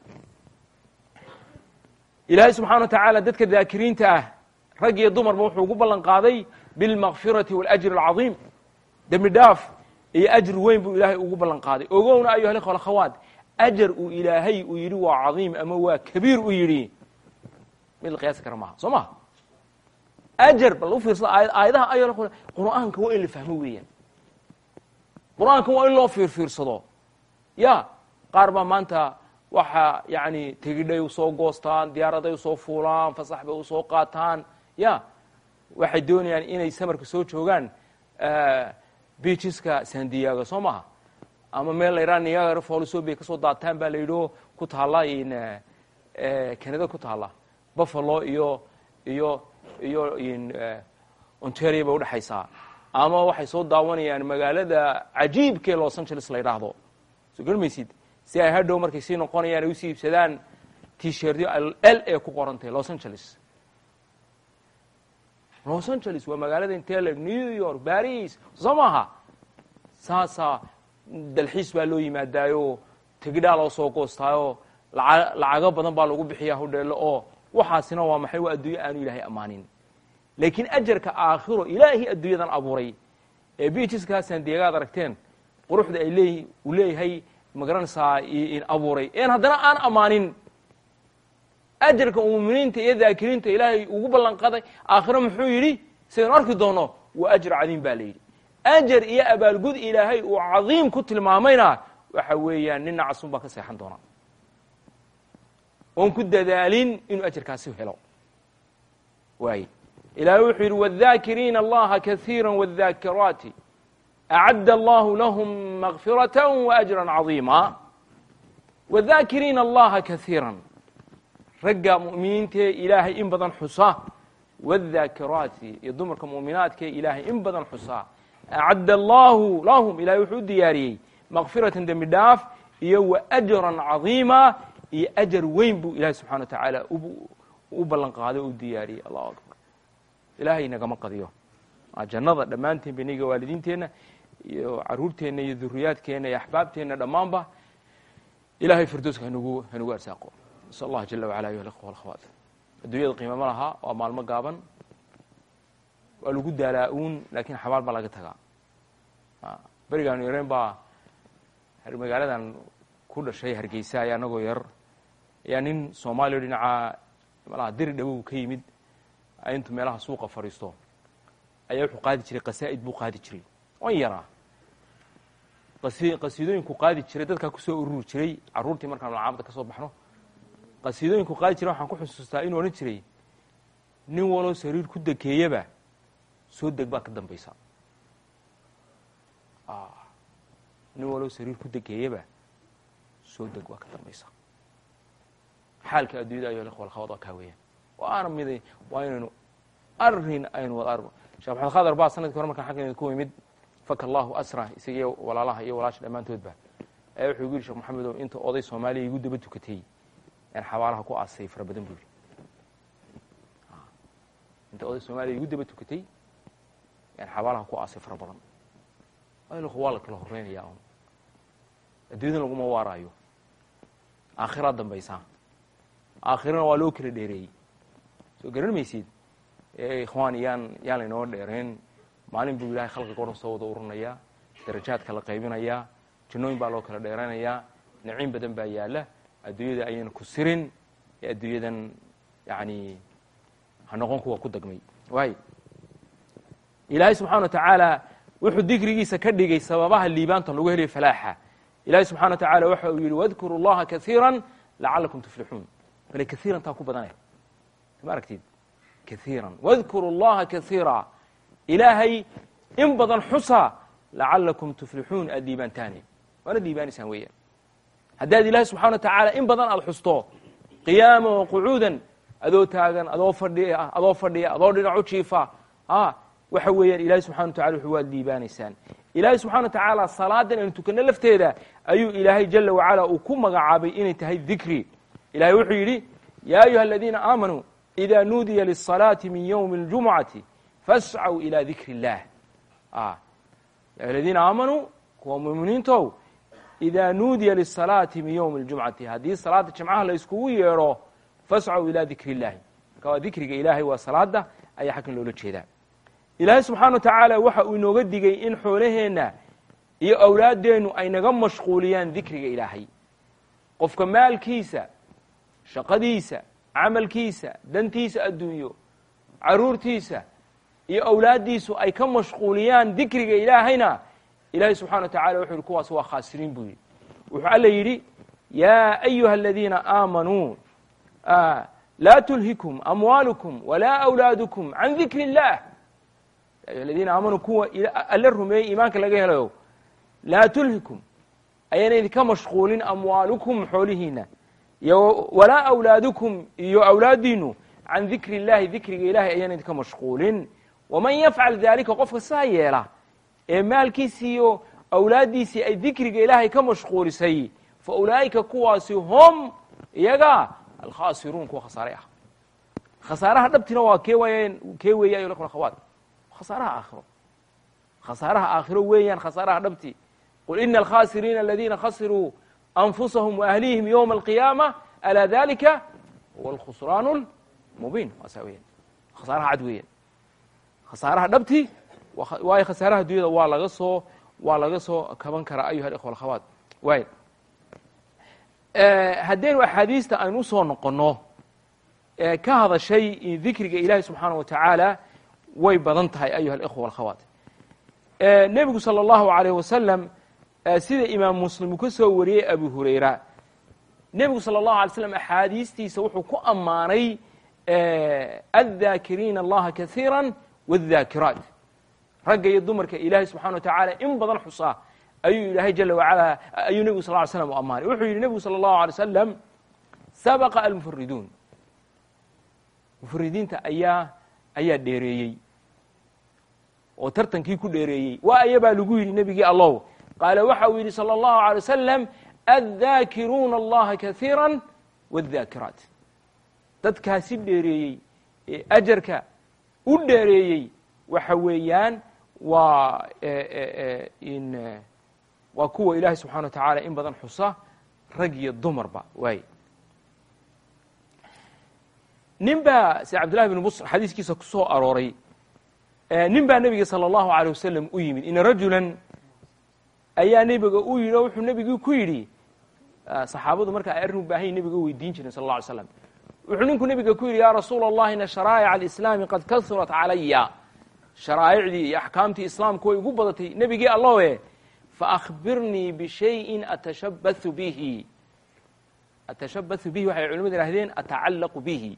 ilaahay subxana wa tacaala dadka daakiriinta ah rag iyo dumarba wuxuu ugu ballan qaaday bilmakfirati waاlajri alcadiim dembi dhaaf iyo ajri weyn buu ilaahay ugu ballan qaaday ogowna ayuha likhwa alakhawaat ajar uu ilaahay uu yidhi waa cadiim ama waa kabiir uu yidhi mid la qiyaasi kara maaha soo maha ajar bal u fiirsada aayad aayadaha ayol qur'aanka waa in la fahmo weeyaan qur'aanka waa in loo fiirfiirsado ya qaar baa maanta waxa yani tegidhay u soo goostaan diyaaraday u soo fuulaan fasax bay u soo qaataan ya waxay doonayaan inay samarka soo joogaan beachiska san diego soo maha ama meel la yidhaha niagara fooliso bay ka soo daataan baa la yidhio ku taalla canada ku taalla buffalo iyo iyo iyo ontario bay udhexaysaa ama waxay soo daawanayaan magaalada cajiibkee los angeles la yidhaahdo soo garmaysid si ay hadhow markay sii noqonayaan ay u sii iibsadaan t-shirtyo l ee ku qorantay los angeles los angeles waa magaalada intele new york baris soo maaha saasaa dalxiis baa loo yimaadaayo tegidhaa loo soo goostaayo laca lacago badan baa lagu bixiyaa hodheelo oo waxaasina waa maxay? Waa adduunyo aanu ilaahay ammaanin. Laakiin ajarka aakhiro ilaahay adduunyadan abuuray. Ee beachiska sandiagaad aragteen quruxda ay leey uu leeyahay ma garanaysaa abuuray. Een haddana aan ammaanin ajarka muminiinta iyo daakiriinta ilaahay ugu ballan qaday aakhiro muxuu yidhi sidaynu arki doono waa ajar cadiim baa la yidhi ajar iyo abaalgud ilaahay uu cadiim ku tilmaamayna waxa weeyaan nin nacasun baa ka seexan doona oon ku dadaalin inuu ajarkaasi helo waay ilahay wuxuu yidhi wاdakiriina allaha kaiira wاdakiraati acadda allahu lahum makfiraة waأjra caظiima wاdakiriina allaha kaiira ragga muminiintaee ilaahay in badan xusa wاdaakiraati iyo dumarka muminaadkaee ilaahay in badan xusa acadda allahu lahum ilahay wuxuu diyaariyey makfiratan dembi dhaaf iyo waajran caظiima iyo ajar weyn buu ilahay subxana wa tacaala u ballan u diyaariyey. Allahu akbar. Ilaahay nagama qadiyo. Jannada dhammaanteen baniga waalidiinteenna iyo caruurteenna iyo duriyaadkeenna iyo axbaabteenna dhammaanba ilahay firdowska hanagu hanagu arsaaqo nasal allah jala wacala ayuha alikhwa alakhawaat adduunyada qiima ma laha waa maalmo gaaban waa lagu daalaa-uun laakiin xabaal baa laga tagaa berigaanu yareen baa magaaladan ku dhashay hargeysa ayaa anagoo yar ayaa nin soomaaliya dhinaca malaha diri dhawow ka yimid intuu meelaha suuqa fadhiisto ayaa wuxuu qaadi jiray qasaa'id buu qaadi jiray on yaraa qasiidooyinku qaadi jiray dadkaa ku soo ururi jiray carruurtii markaan malcaamada ka soo baxno qasiidooyinku qaadi jiray waxaan ku xusuustaa inuu odhan jiray nin waloo sariir ku dekeeyaba soo deg baa ka dambaysa. Nin waloo sariir ku dekeeyaba soo deg waa ka dambaysa. Xaalka adduunyada ayo ikhwa alkhawad waa kaa weeyaan. Waana miday waa inaynu arrin aynu wada argo sheekh maxamed khadar baa sannadkii hore markaan xaggan ku imid faka allahu asra isagiiyo walaalaha iyo walaasha dhammaantoodba ayaa wuxuu igu yidhi shekh maxamedow inta oday soomaaliya igu daba tukatay xabaalaha ku aasay fara badan buu yidhi. Inta oday soomaaliya igu daba tukatay. Xabaalaha ku aasay fara badan. Waa la kala horreynaya un adduunyadan laguma waaraayo. Aakhiraa dambaysaa. Aakhirana waa loo kala dheereeyey. Soo garan maysid ikhwaan yaan yaan laynoo dheereen maalin buu ilahay khalqiga o dhan soo wada urinayaa darajaadka la qaybinayaa. Jannooyin baa loo kala dheeranayaa naciim badan baa yaalla adduunyada ayayna ku sirin ee adduunyadan yani ha noqon kuwa ku dagmay. Waay ilaahay subxana wa tacaala wuxuu dikrigiisa ka dhigay sababaha liibaanta lagu helayo falaaxa. Ilahay subxana wa tacala waxa uu yihi wadkuru llaha kaiira lacalakum tuflixuun bale kaiiran taa ku badane ma aragtid? Kaiira wadkuru llaha kaiira ilaahay in badan xusa lacalakum tuflixuun. Aad liibaantaane waana liibaanaysaan weeyaan haddaad ilaahi subxaa watacaala in badan aad xusto qiyaama oo qucuudan adoo taagan adoo fadhiya adoo fadhiya adoo dhinacu jiifa ah, waxa weeyaan ilahi subxana watacala wuxuu waad liibaanaysaan ilaahi subxana watacaala salaadan aynu tukanno lafteeda ayuu ilaahay jala wacala uu ku magacaabay inay tahay dikri. Ilahay wuxuu yidhi yaa ayuha aladiina aamanuu idaa nuudiya lisalaati min ywmi اljumucati fascw ilaa dikri اllah ah, ya ayuha aladiina aamanuu kuwa muminiintow ida nuudiya lisalaati min ywmi اljumcati haddii salaada jimcaha la iskugu yeedho fascw ilى dikr اllahi marka waa dikriga ilahay waa salaada ayaa xagkan loola jeedaa ilaahay subxaana wa tacaala waxa uu inooga digay in xoolaheenna iyo awlaaddeennu ay naga mashquuliyaan dikriga ilaahay qofka maalkiisa shaqadiisa camalkiisa dantiisa adduunyo caruurtiisa iyo awlaaddiisu ay ka mashquuliyaan dikriga ilaahayna ilaahay subxana wa tacala wuxu yihi kuwaas waa khaasiriin buu yidhi wuxuu alla yidhi yaa ayuha aladiina aamanuu laa tulhikum amwaalukum walaa awlaadukum can dikri illah ayuha aladiina aamanuu kuwa alla rumeeyey iimaanka laga helayo laa tulhikum ayana idinka mashquulin amwaalukum xoolihiina walaa awlaadukum iyo awlaaddiinu can dikri illahi dikriga ilahay ayana idinka mashquulin waman yafcal dalika qofka saa yeela ee maalkiisii iyo awlaaddiisii ay dikriga ilaahay ka mashquulisay fa ulaa'ika kuwaasi hom iyaga alkhaasiruun kuwa khasaaray ah. Khasaaraha dhabtina waa kee waayeen kee weeye ayo akhawaat khasaaraha aakhiro. Khasaaraha aakhiro weeyaan khasaaraha dhabti. Qul ina alkhasiriina aladiina khasiruu anfusahum waahlihim ywma alqiyaama alaa dalika huwa alkhusraan lmubiin waasaa weyaan khasaaraha cad weeyaan. Khasaaraha dhabti waayo khasaaraha dunyada waa laga soo waa laga soo kaban karaa ayuha ikhwa alkhawaat waay haddaynu axaadiista aynu u soo noqonno ka hadashay dikriga ilaahi subxaana wa way badan tahay ayuha alikhwa alkhawaat nebigu sala allahu alayh wasalam sida imaam muslim ka soo wariyey abu hurayra. Nebigu sala allahu alay slam axaadiistiisa wuxuu ku ammaanay addaakiriina allaha kaiira wاddaakiraat ragga iyo dumarka ilaahay subxana wa tacaala in badan xusaa ayuu ilaahay jala wacala ayuu nebigu sal slam u ammaanay. Wuxuu yidhi nebigu sala allahu alay wasalam sabaqa almufriduun mufridiinta ayaa ayaa dheereeyey. Oo tartankii ku dheereeyey. Waa ayabaa lagu yidhi nebigii allow qaala waxa uu yidhi sala allahu alay wasalam addaakiruuna allaha kaiira wadaakiraat dadkaasi dheereeyey ee ajarka u dheereeyey waxa weeyaan waa in waa kuwa ilaahay subxana wa tacaala in badan xusa rag iyo dumarba waay nin baa se cabdillahi bn busr xadiiskiisa ku soo arooray nin baa nebiga salى اllahu alيه wasalam u yimid ina rajulan ayaa nebiga u yidhi oo wuxuu nebigii ku yidhi saxaabadu marka ay arrin u baahan yahin nebiga weydiin jiren sal اla alay slam wuxuu ninku nebiga ku yidhi ya rasuula اllahi ina sharaa'ic alislaami qad kahurat calaya sharaa'icdii iyo axkaamtii islaamku way ugu badatay nebigii allowe faakbirnii bishayin atashabau bihi. Atashabau bihi waxay culimadu idhahdeen atacallaqu bihi.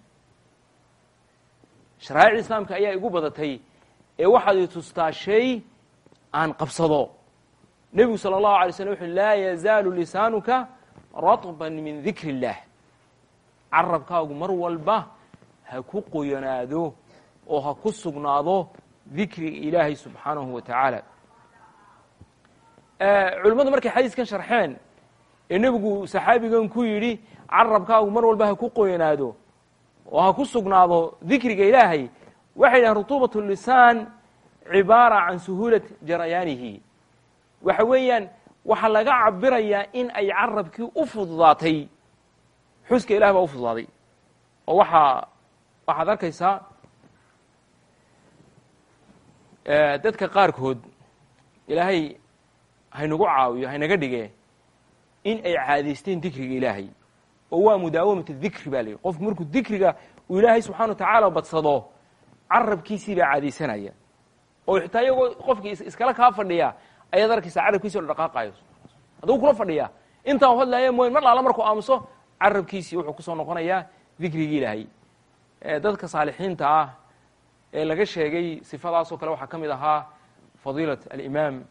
Sharaa'icda islaamka ayaa igu badatay ee waxaad i tustaa shay aan qabsado. Nebigu sala allahu alay slm wuxu laa yazaalu lisaanuka ratban min dikri اllah carabkaagu mar walba ha ku qoyanaado oo ha ku sugnaado dikriga ilaahay subxaanahu wa tacaala culimmadu markay xadiiskan sharxeen ee nebigu saxaabigan ku yidhi carabkaagu mar walba ha ku qoyanaado oo ha ku sugnaado dikriga ilaahay. Waxay yidhahen rutuubat lisaan cibaara can suhuulati jarayaanihi. Waxa weeyaan waxaa laga cabirayaa in ay carabkii u fududaatay xuska ilahi baa u fududaaday oo waxaa waxaad arkaysaa dadka qaarkood ilaahay haynagu caawiyo haynaga dhige in ay caadaysteen dikriga ilaahay. Oo waa mudaawamatu dikri ba la yidhi. Qofku markuu dikriga uu ilaahay subxana wa tacaala badsado carabkiisii baa caadaysanaya oo xitaa iyagoo qofkii iskala kaa fadhiya ayaad arkaysaa carabkiisi o dhaqaaqayo hadduu kula fadhiya intaan hadlaya mooyn mar laala markuu aamuso carabkiisii wuxuu ku soo noqonayaa dikrigii ilaahay. Dadka saalixiinta ah ee laga sheegay sifadaasoo kale waxaa ka mid ahaa fadiilat alimaam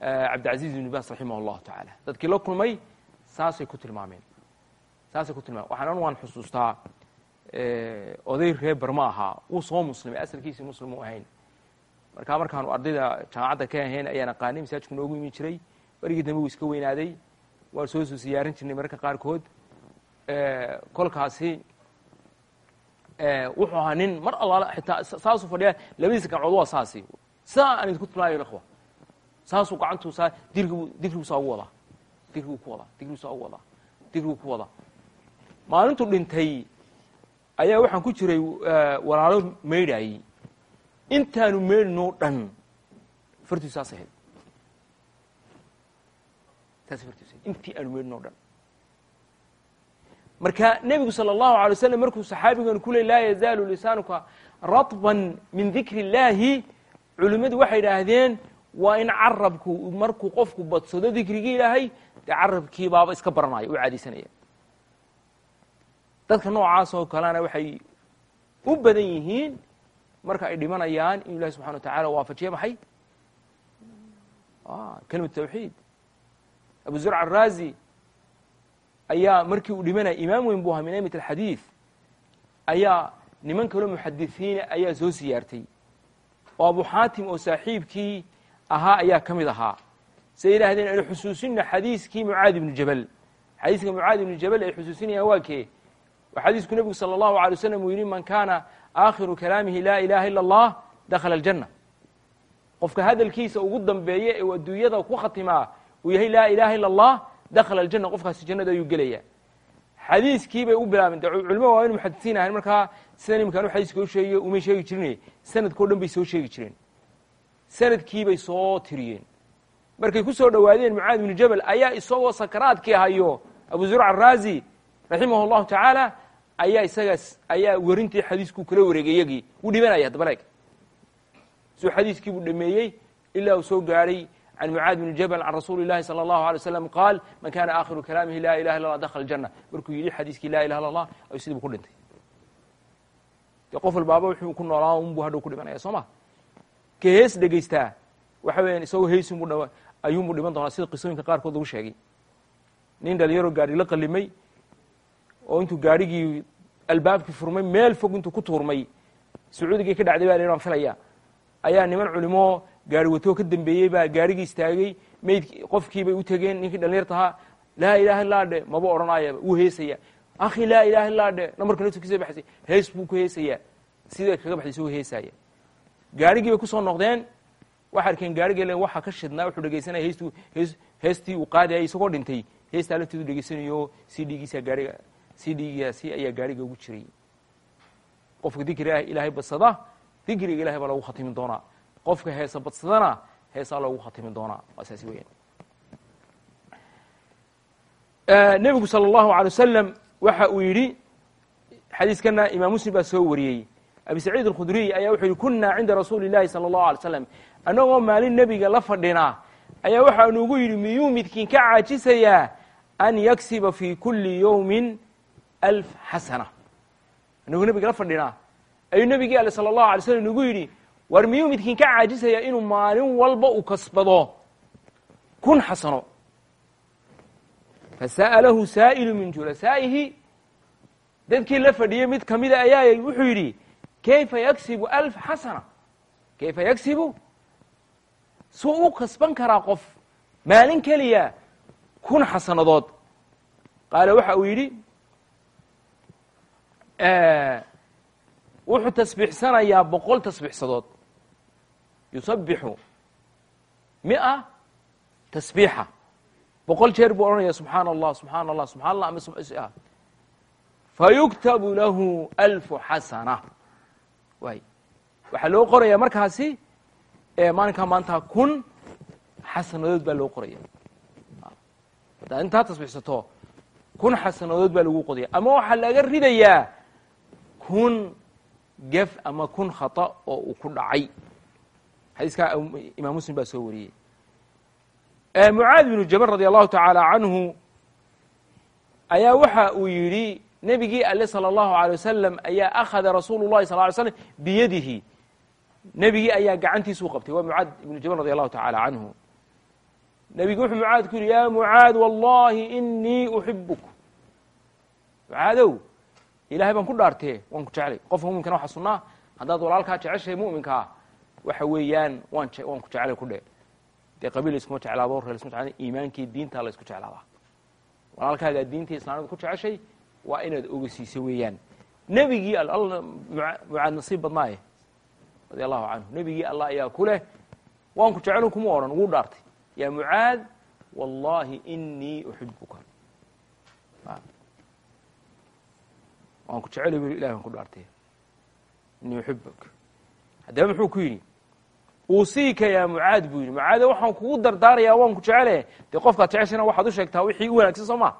cabdilcaziz ibn bas raximah llahu tacaala. Dadkii la kulmay saasay ku tilmaameen. Saasay ku tilmamen waxaan an waan xusuustaa oday reer barma ahaa wuu soo muslimay asalkiisii muslim u ahayn. Markaa markaanu ardayda jaamacadda ka ahayn ayaan aqaanay masaajidku noogu imi jiray. Berigii dambe wuu iska weynaaday. Waan soo soo siyaarin jirnay mararka qaarkood. Kolkaasi wuxuu ahaa nin mar allaale xitaa saasuu fadhiyaa labadiisa gamcood waa saasi. Saa aan idinku tilmaayo ikhwa. Saasuu gacantuu saa dirgibu digrigu saa ugu wadaa. Digrigu ku wadaa digrigu saa ugu wadaa digrigu ku wadaa. Maalintuu dhintay ayaa waxaan ku jiray walaalo maydhaayey intaanu meedhinoo dhan fartiisu saas ahayd. Saas fartiisu ahayd. Intii aanu meedhinoo dhan marka nebigu salى اllahu alay waslam markuu saxaabigan ku ley laa yazaalu lisaanuka raطban min dikri اllahi culimmadu waxay idhaahdeen waa in carabku markuu qofku badsado dikrigii ilaahay dee carabkii baaba iska baranaya u caadaysanaya dadka noocaas oo kalena waxay u badan yihiin marka ay dhimanayaan inu ilahi subxana wa tacala waafajiya maxay kelimat tawxiid abu zurc araazi ayaa markii uu dhimanaya imaam weyn buu ahaa min aimmat alxadiid ayaa niman kaloo muxadisiina ayaa soo siyaartay. Oo abu xaatim oo saaxiibkii ahaa ayaa ka mid ahaa. Say yidhaahdeen aynu xadiiskii mucaad ibnu jabal. Xadiiska mucaad ibnu jabal ay xusuusinayaan waa kee? Xadiisku nebigu sala allahu alay waslm uu yidhi man kaana aakhiru kalaamihi laa ilaha illa allah dakhala aljanna. Qofka hadalkiisa ugu dambeeya ee uu adduunyada ku khatimaa uu yahay laa ilaha illa allah dakhala aljanna qofkaasi jannada ayuu gelaya xadiiskii bay u bilaabeen de inu muxadisiin ahayn markaa sidan iminkaan u xadiiska u sheegiyo umay sheegi jirin sanadkao dhan bay soo sheegi jireen sannadkii bay soo tiriyeen markay ku soo dhowaadeen mucaad ibnu jabal ayaa isagoo sakaraadkii hayo abu zurc araazi raximah اllahu tacaala ayaa isagaas ayaa werintii xadiiskuu kala wareegay iyagii wuu dhibanaya haddaba leeg suu xadiiskii buu dhameeyey ilaa uu soo gaadhay can mucaad bn jabal can rasuuli اlahi salى اllahu alay waslam qaal man kana aakhiru kalaamihi la ilaha illa allah dakhala aljanna markuu yidhi xadiiskii la ilaha illa allah ayuu sidii bu ku dhintay dee qof walbaaba wuxuu ku noolaa unbuu hadhow ku dhimanaya soo ma ka hees dhegaystaa waxa weeyaan isagoo heysunbu dha ayuunbuu dhiman doonaa sida qisooyinka qaarkood lagu sheegay nin dhalinyaro gaadhi la qalimay oo intuu gaadhigii albaabkii furmay meel fog intuu ku tuurmay sacuudigii ka dhacday baa baan filaya ayaa niman culimo gaari watoo ka dambeeyey baa gaarigii istaagay. Mayd qofkiibay u tegeen ninkii dhalinyartahaa laa ilaha illaa dhe maba odhanayaba wuu heesaya akhi laa ilaha illaa dhe namarka naftikiisa baxsay. Hees buu ku heesayaa. Siday kaga baxday isagoo heesaya? Gaarigii bay ku soo noqdeen. Waxay arkeen gaarigii waxa ka shidnaa wuxuu dhegeysanaya heestuu hees heestii uu qaadayay isagoo dhintay. Heestaa lafteedu dhegeysanayo c dhigiisa gaariga dhigigaasi ayaa gaariga ugu jiray. Qofka dikriga ilaahay badsada dikriga ilahay baa lagu khatimin doonaa qofka heesa badsadana heesaa loogu khatimin doonaa waa saasi weyaan nebigu salى اllahu alay wasalam waxa uu yidhi xadiiskana imaam muslim baa soo wariyey abi saciid alkhudriy ayaa wuxuu yihi kuna cinda rasuuli اllahi salى اllahu alay slam annagoo maalin nebiga la fadhina ayaa waxa nugu yidhi miyuu midkiin ka caajisayaa an yaksiba fi kuli yowmi alf xasana annagoo nebiga la fadhinaa ayuu nebigii ale salى اllahu alay slam nugu yidhi war miyuu midkiin ka caajisayaa inuu maalin walba uu kasbado? Kun xasano. Fasa'alahu saa'ilu min julasaa'ihi dadkii la fadhiyey mid kamida ayaa wuxuu yidhi kayfa yaksibu alf xasana? Kayfa yaksibu? Suu u kasban karaa qof maalin keliya kun xasanadood. Qaale waxa uu yidhi wuxuu tasbiixsanayaa boqol tasbiixsadood yusabixu mia tasbiixa boqol jeer buu odhanaya subxaana allah subxaana allah subxana allah ama fayuktabu lahu alfu xasana waay waxaa loo qoraya markaasi maalinkaa maanta kun xasanadood baa loo qoraya haddaad intaa tasbiixsato kun xasanadood baa lagu qodaya ama waxaa laga ridayaa kun gef ama kun khata oo uu ku dhacay xadiiskaa imaam muslim baa soo wariyey. Mucaad binu jabal radi allahu tacaala canhu ayaa waxa uu yidhi nebigii ale salى اllahu alay wasalam ayaa akhada rasuulu sal ly slam biyadihi. Nebigii ayaa gacantiisuu qabtay waa mucaad ibnu jabal radi allahu tacaala canhu nebigi wuxuu mucaad ku yidhi ya mucaad wallahi inii uxibuk mucaadow ilahay baan ku dhaartee waan ku jeclay. Qofka muminkana waxa sunaa haddaad walaalkaa jeceshahay muminkaa waxa weeyaan waan waan ku jeclay ku dhe dee qabiil laiskuma jeclaado reer laskuma jeclaado iimaankii diintaa la isku jeclaabaa walaalkaagaa diintii islaamada ku jeceshay waa inaad ogeysiiso weeyaan. Nebigii mucaad nasiib badnaaye radi allahu canhu. Nebigii allah ayaa ku leh waan ku jeclo kuma odhan wuu dhaartay. Ya mucaad wallahi inii uxibuka waan ku jecel bu ilahi baan ku dhaartay. Inii uxibuk haddaba muxuu ku yidhi uusiika yaa mucaad buu yidhi mucaade waxaan kugu dardaarayaa waan ku jecele. Dee qofkaad jeceshana waxaad u sheegtaa wixii u wanaagsan soo ma?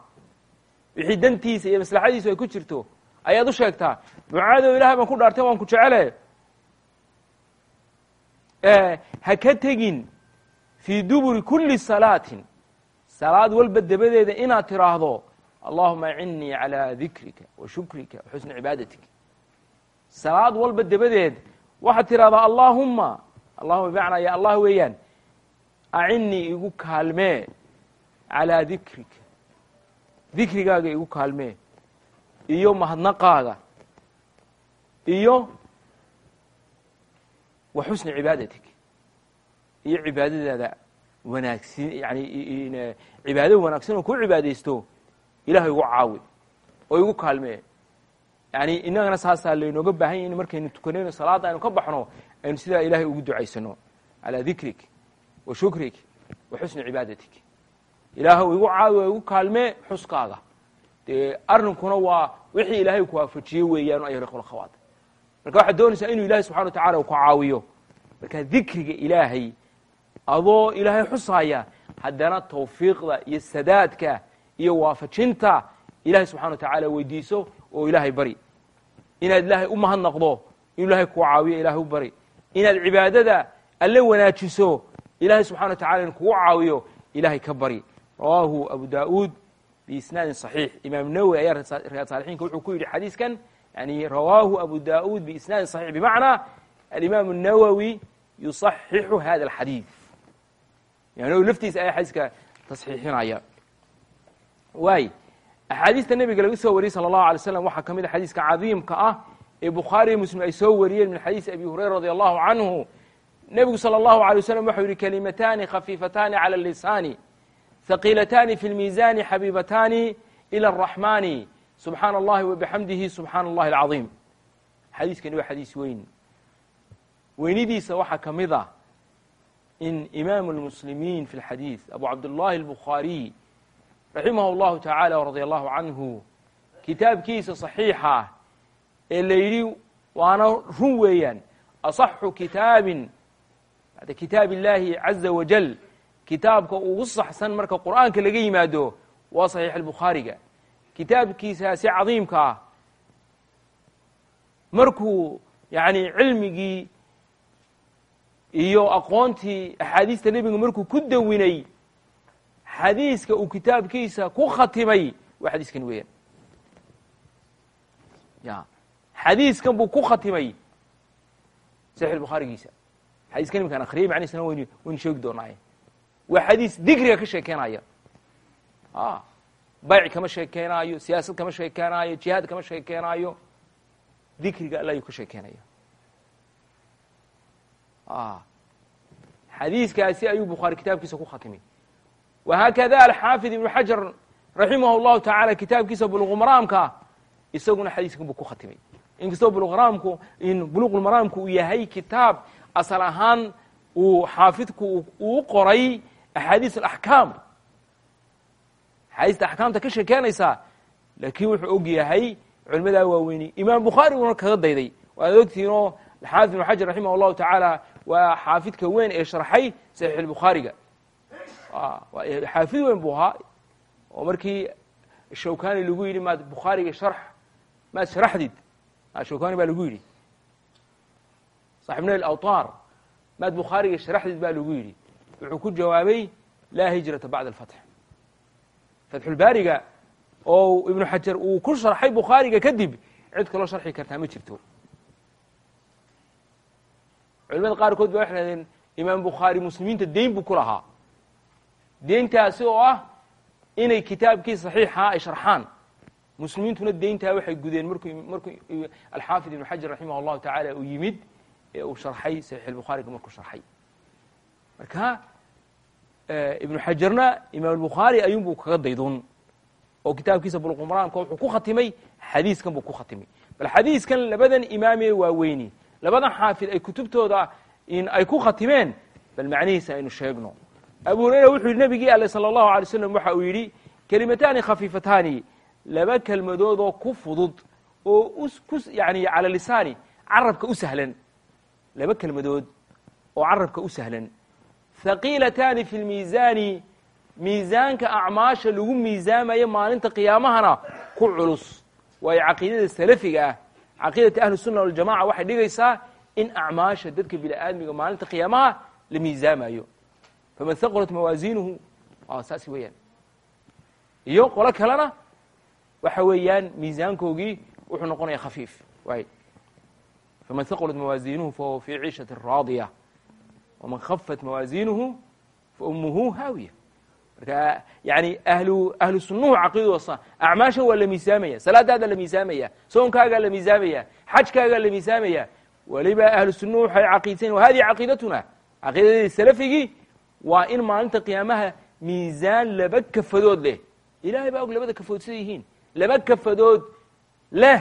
Wixii dantiisa iyo maslaxadiisu ay ku jirto ayaad u sheegtaa mucaadow ilahay baan ku dhaartay waan ku jecele. Ha ka tegin fii duburi kuli salaatin. Salaad walba dabadeeda inaad tiraahdo allahuma acinnii calaa dikrika wa shukrika wa xusni cibaadatik. Salaad walba dabadeed waxaad tidhahdaa allaahuma allahuma bimacnaa ya allah weeyaan. Acinnii igu kaalmee calaa dikrika dikrigaaga igu kaalmee iyo mahadnaqaaga. Iyo wa xusni cibaadatik. Iyo cibaadadaada wanaagsin yani cibaado wanaagsan oo ku cibaadaysto ilahay igu caawi oo igu kaalmee yani inagana saasaa laynooga baahan yahy in markaynu tukanayno salaadda aynu ka baxno aynu sidaa ilahay ugu ducaysano calaa dikrik wa shukrik wa xusni cibaadatik ilaahw igu caawi igu kaalmee xuskaaga. Dee arrinkuna waa wixii ilaahay ku waafajiyey weeyaan ayh khawat marka waxaad doonaysaa inuu ilahay subxana wa tacala ku caawiyo. Marka dikriga ilaahay adoo ilaahay xusaaya haddana tawfiiqda iyo sadaadka iyo waafajinta ilahay subxana wa tacaala weydiiso oo ilaahay bari. Inaad ilaahay u mahadnaqdo inuu ilahay kuu caawiyo ilahay u bari inaad cibaadada alle wanaajiso ilahay subxana wa tacala in kugu caawiyo ilahay ka bari rawaahu abu daa'uud biisnaadin صaxiix imaam nawowi ayaa riyaad saalixiinka wuxuu ku yidhi xadiiskan yani rawaahu abu daa'uud biisnaadin صaxiix bimacnaa alimaam الnawowi yuصaxixu hada alxadiid yani laftiisa ayaa xadiiska tasxiixinaya waay axaadiista nebiga laga soo wariyey salى اllahu alay slam waxaa ka mid a xadiiska cadiimka ah ee bukhaari iyo muslim ay soo wariyeen min xadiisi abi hurayra radi allahu canhu nebigu salى اllahu alay waslam waxau yihi kalimataani khafiifatani calى lisaani haqiilatani fi lmiisani xabiibatani ilى الraxmani subxaana اllahi wabixamdihi subxaana اllahi اlcaظiim xadiiskani waa xadiis weyn weynidiisa waxaa ka mid ah in imaamu اlmuslimiin fi اlxadiid abu cabdullahi اlbukhaariy raximah اllahu tacaala radia allahu canhu kitaabkiisa صaxiixa ee la waana run weeyaan. Aصaxu kitaabin bacda kitaab illahi caza wajal kitaabka ugu saxsan marka qur'aanka laga yimaado waa صaxiix albukhaariga. Kitaabkiisaasi cadiimka ah markuu yani cilmigii iyo aqoontii axaadiista nebiga markuu ku dawinay xadiiska uu kitaabkiisa ku khatimay waa xadiiskan weeyaan. Ya xadiiskan buu ku khatimay saxiix bukhaarigiisa xadiiskan imkaan akriyay macnihiisana waynu waynu sheegi doonaaye waa xadiis digriga ka sheekeynaya a bayc kama sheekeenaayo siyaasad kama sheekeenaayo jihaad kama sheekeenaayo. Dikriga alla ayuu ka sheekeynaya xadiiskaasi ayuu bukhaari kitaabkiisa ku khatimay. Wahaakada alxaafid ibnu xajar raximah اllahu tacaala kitaabkiisa buluqumaraamka isaguna xadiiskan buu ku khatimay inkastoo buluqmaraamku buluqulmaraamku uu yahay kitaab asal ahaan uu xaafidku uu qoray axaadiis alaxkaam. Axaadiista axkaamta ka sheekeynaysaa laakiin wuxuu og yahay culimadaa waaweyni imaam bukhaariguna kaga dayday. Waad ogtihiin oo xaafid ibnu xajar raximah allahu tacaala waa xaafidka weyn ee sharxay saxiix albukhaariga. Xaafid weyn buu ahaa oo markii shawkani lagu yidhi maad bukhaariga sharx maad sharaxdid shawkani baa lagu yidhi saxib nail awtaar maad bukhaariga sharaxdid baa lagu yidhi wuxuu ku jawaabay laa hijrata bacda alfatx fatxulbaariga oo ibnu xajar uu ku sharxay bukhaariga kadib cid kaloo sharxi kartaa ma jirto culimada qaarkood ba waxay hahdeen imaam bukhaari muslimiinta deyn buu ku lahaa deyntaasi oo ah inay kitaabkiisa saxiixaa ay sharxaan muslimiintuna deyntaa waxay gudeen markuu markuu alxaafid ibnu xajar raximah allahu tacaala uu yimid ee uu sharxay saxiix markuu sharxay. Marka ibnu xajarna imaam albukhaari ayuunbuu kaga daydun oo kitaabkiisa buluqumaraamka wuxuu ku khatimay xadiiskan buu ku khatimay. Bal xadiiskan labadan imaamee waaweyni labadan xaafid ay kutubtooda in ay ku khatimeen bal macnihiisa aynu sheegno. Abu hurayra wuxuu yidhi nabigii alle sala allahu alay slam waxa uu yidhi kelimataani khafiifataani laba kelmadoodoo ku fudud oo yani cala lisaani carabka u sahlan. Laba kelmadood oo carabka u sahlan. Haqiilataani fi lmiisaani miisaanka acmaasha lagu miisaamayo maalinta qiyaamahana ku culus. Waayo caqiidada salafiga ah caqiidata ahli sunna waljamaca waxay dhigaysaa in acmaasha dadka bini aadmiga maalinta qiyaamaha la miisaamayo faman haqulat mawaasiinuhu saas weeyaan. Iyo qolo kalena waxa weeyaan miisaankoogii wuxuu noqonaya khafiif. Faman haqulat mawaasiinuhu fahuwa fii ciishati raadiya. Waman khafat mawaasiinuhu faumuhu haawiya. Marka yani ahlu ahlu sunnuhu caqiidadu wasa acmaasha waa la miisaamaya salaadaada la miisaamaya soonkaagaa la miisaamaya xajkaagaa la miisaamaya. Weliba ahlu sunnuhu waxay caqiidsan wa hadihi caqiidatuna caqiidadii salafigii waa in maalinta qiyaamaha miisaan laba kafadood leh. Ilahay baa og labada kafadood sida yihiin laba kafadood leh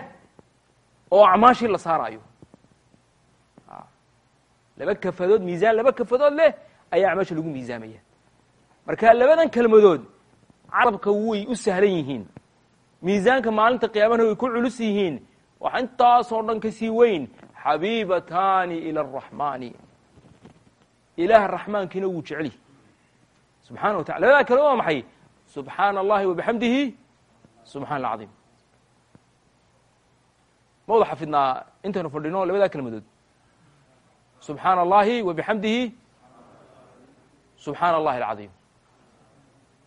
oo acmaashii la saaraayo. Laba kafadood miisaan laba kafadood leh ayaa acmaasha lagu miisaamaya. Marka labadan kelmadood carabka way u sahlan yihiin. Miisaanka maalinta qiyaamana way ku culus yihiin. Waxa intaasoo dhan ka sii weyn xabiibataani ila araxmaani ilaah raxmaankiina wuu jeceli. Subxana wa tacala. Labadaa kale waa maxay? Subxaana allahi wabixamdihi subxana alcadiim ma wada xafidnaa intaynu fadhino labadaa kelmadood? Subxaana allahi wabixamdihi subxaana allahi alcadiim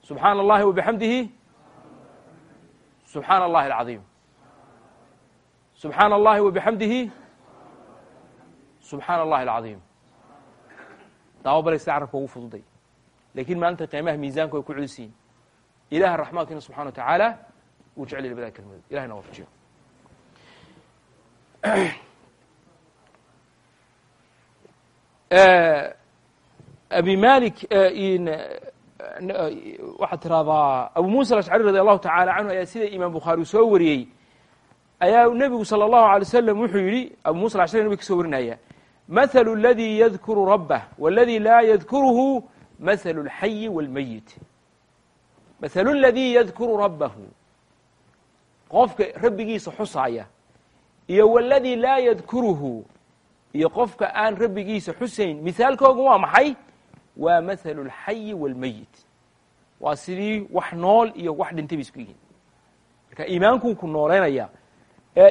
subxaana allahi wabixamdihi subxaana allahi alcadiim subxaana allahi wabixamdihi subxaana allahi balay sida carabka ugu fududay. Lakiin maalinta qiimaha miisaanku ay ku culisiin ilaha raxmaankiina subxana wa tacaala wuu jeclay labadaa kelmadood ilahayna waafajiyo abi malik waxaad tiraahdaa abu musa alashcari radi allahu tacala canhu ayaa sida imaam bukhaari uu soo wariyey ayaa nebigu salى اllahu alay wasalam wuxuu yidhi abu musa alashcari nabig ka soo warinaya mahalu اladii yadkuru rabah wاladii laa yadkuruhu mahalu اlxayi wاlmayit mahalu اladii yadkuru rabbahu qofka rabbigiisa xusaaya iyo waladii laa yadkuruhu iyo qofka aan rabbigiisa xusayn. Mihaalkoogu waa maxay? Waa mathalu alxayi waalmeyit waa sidii wax nool iyo wax dhintay bay isku yihiin. Marka iimaankuu ku nooleynaya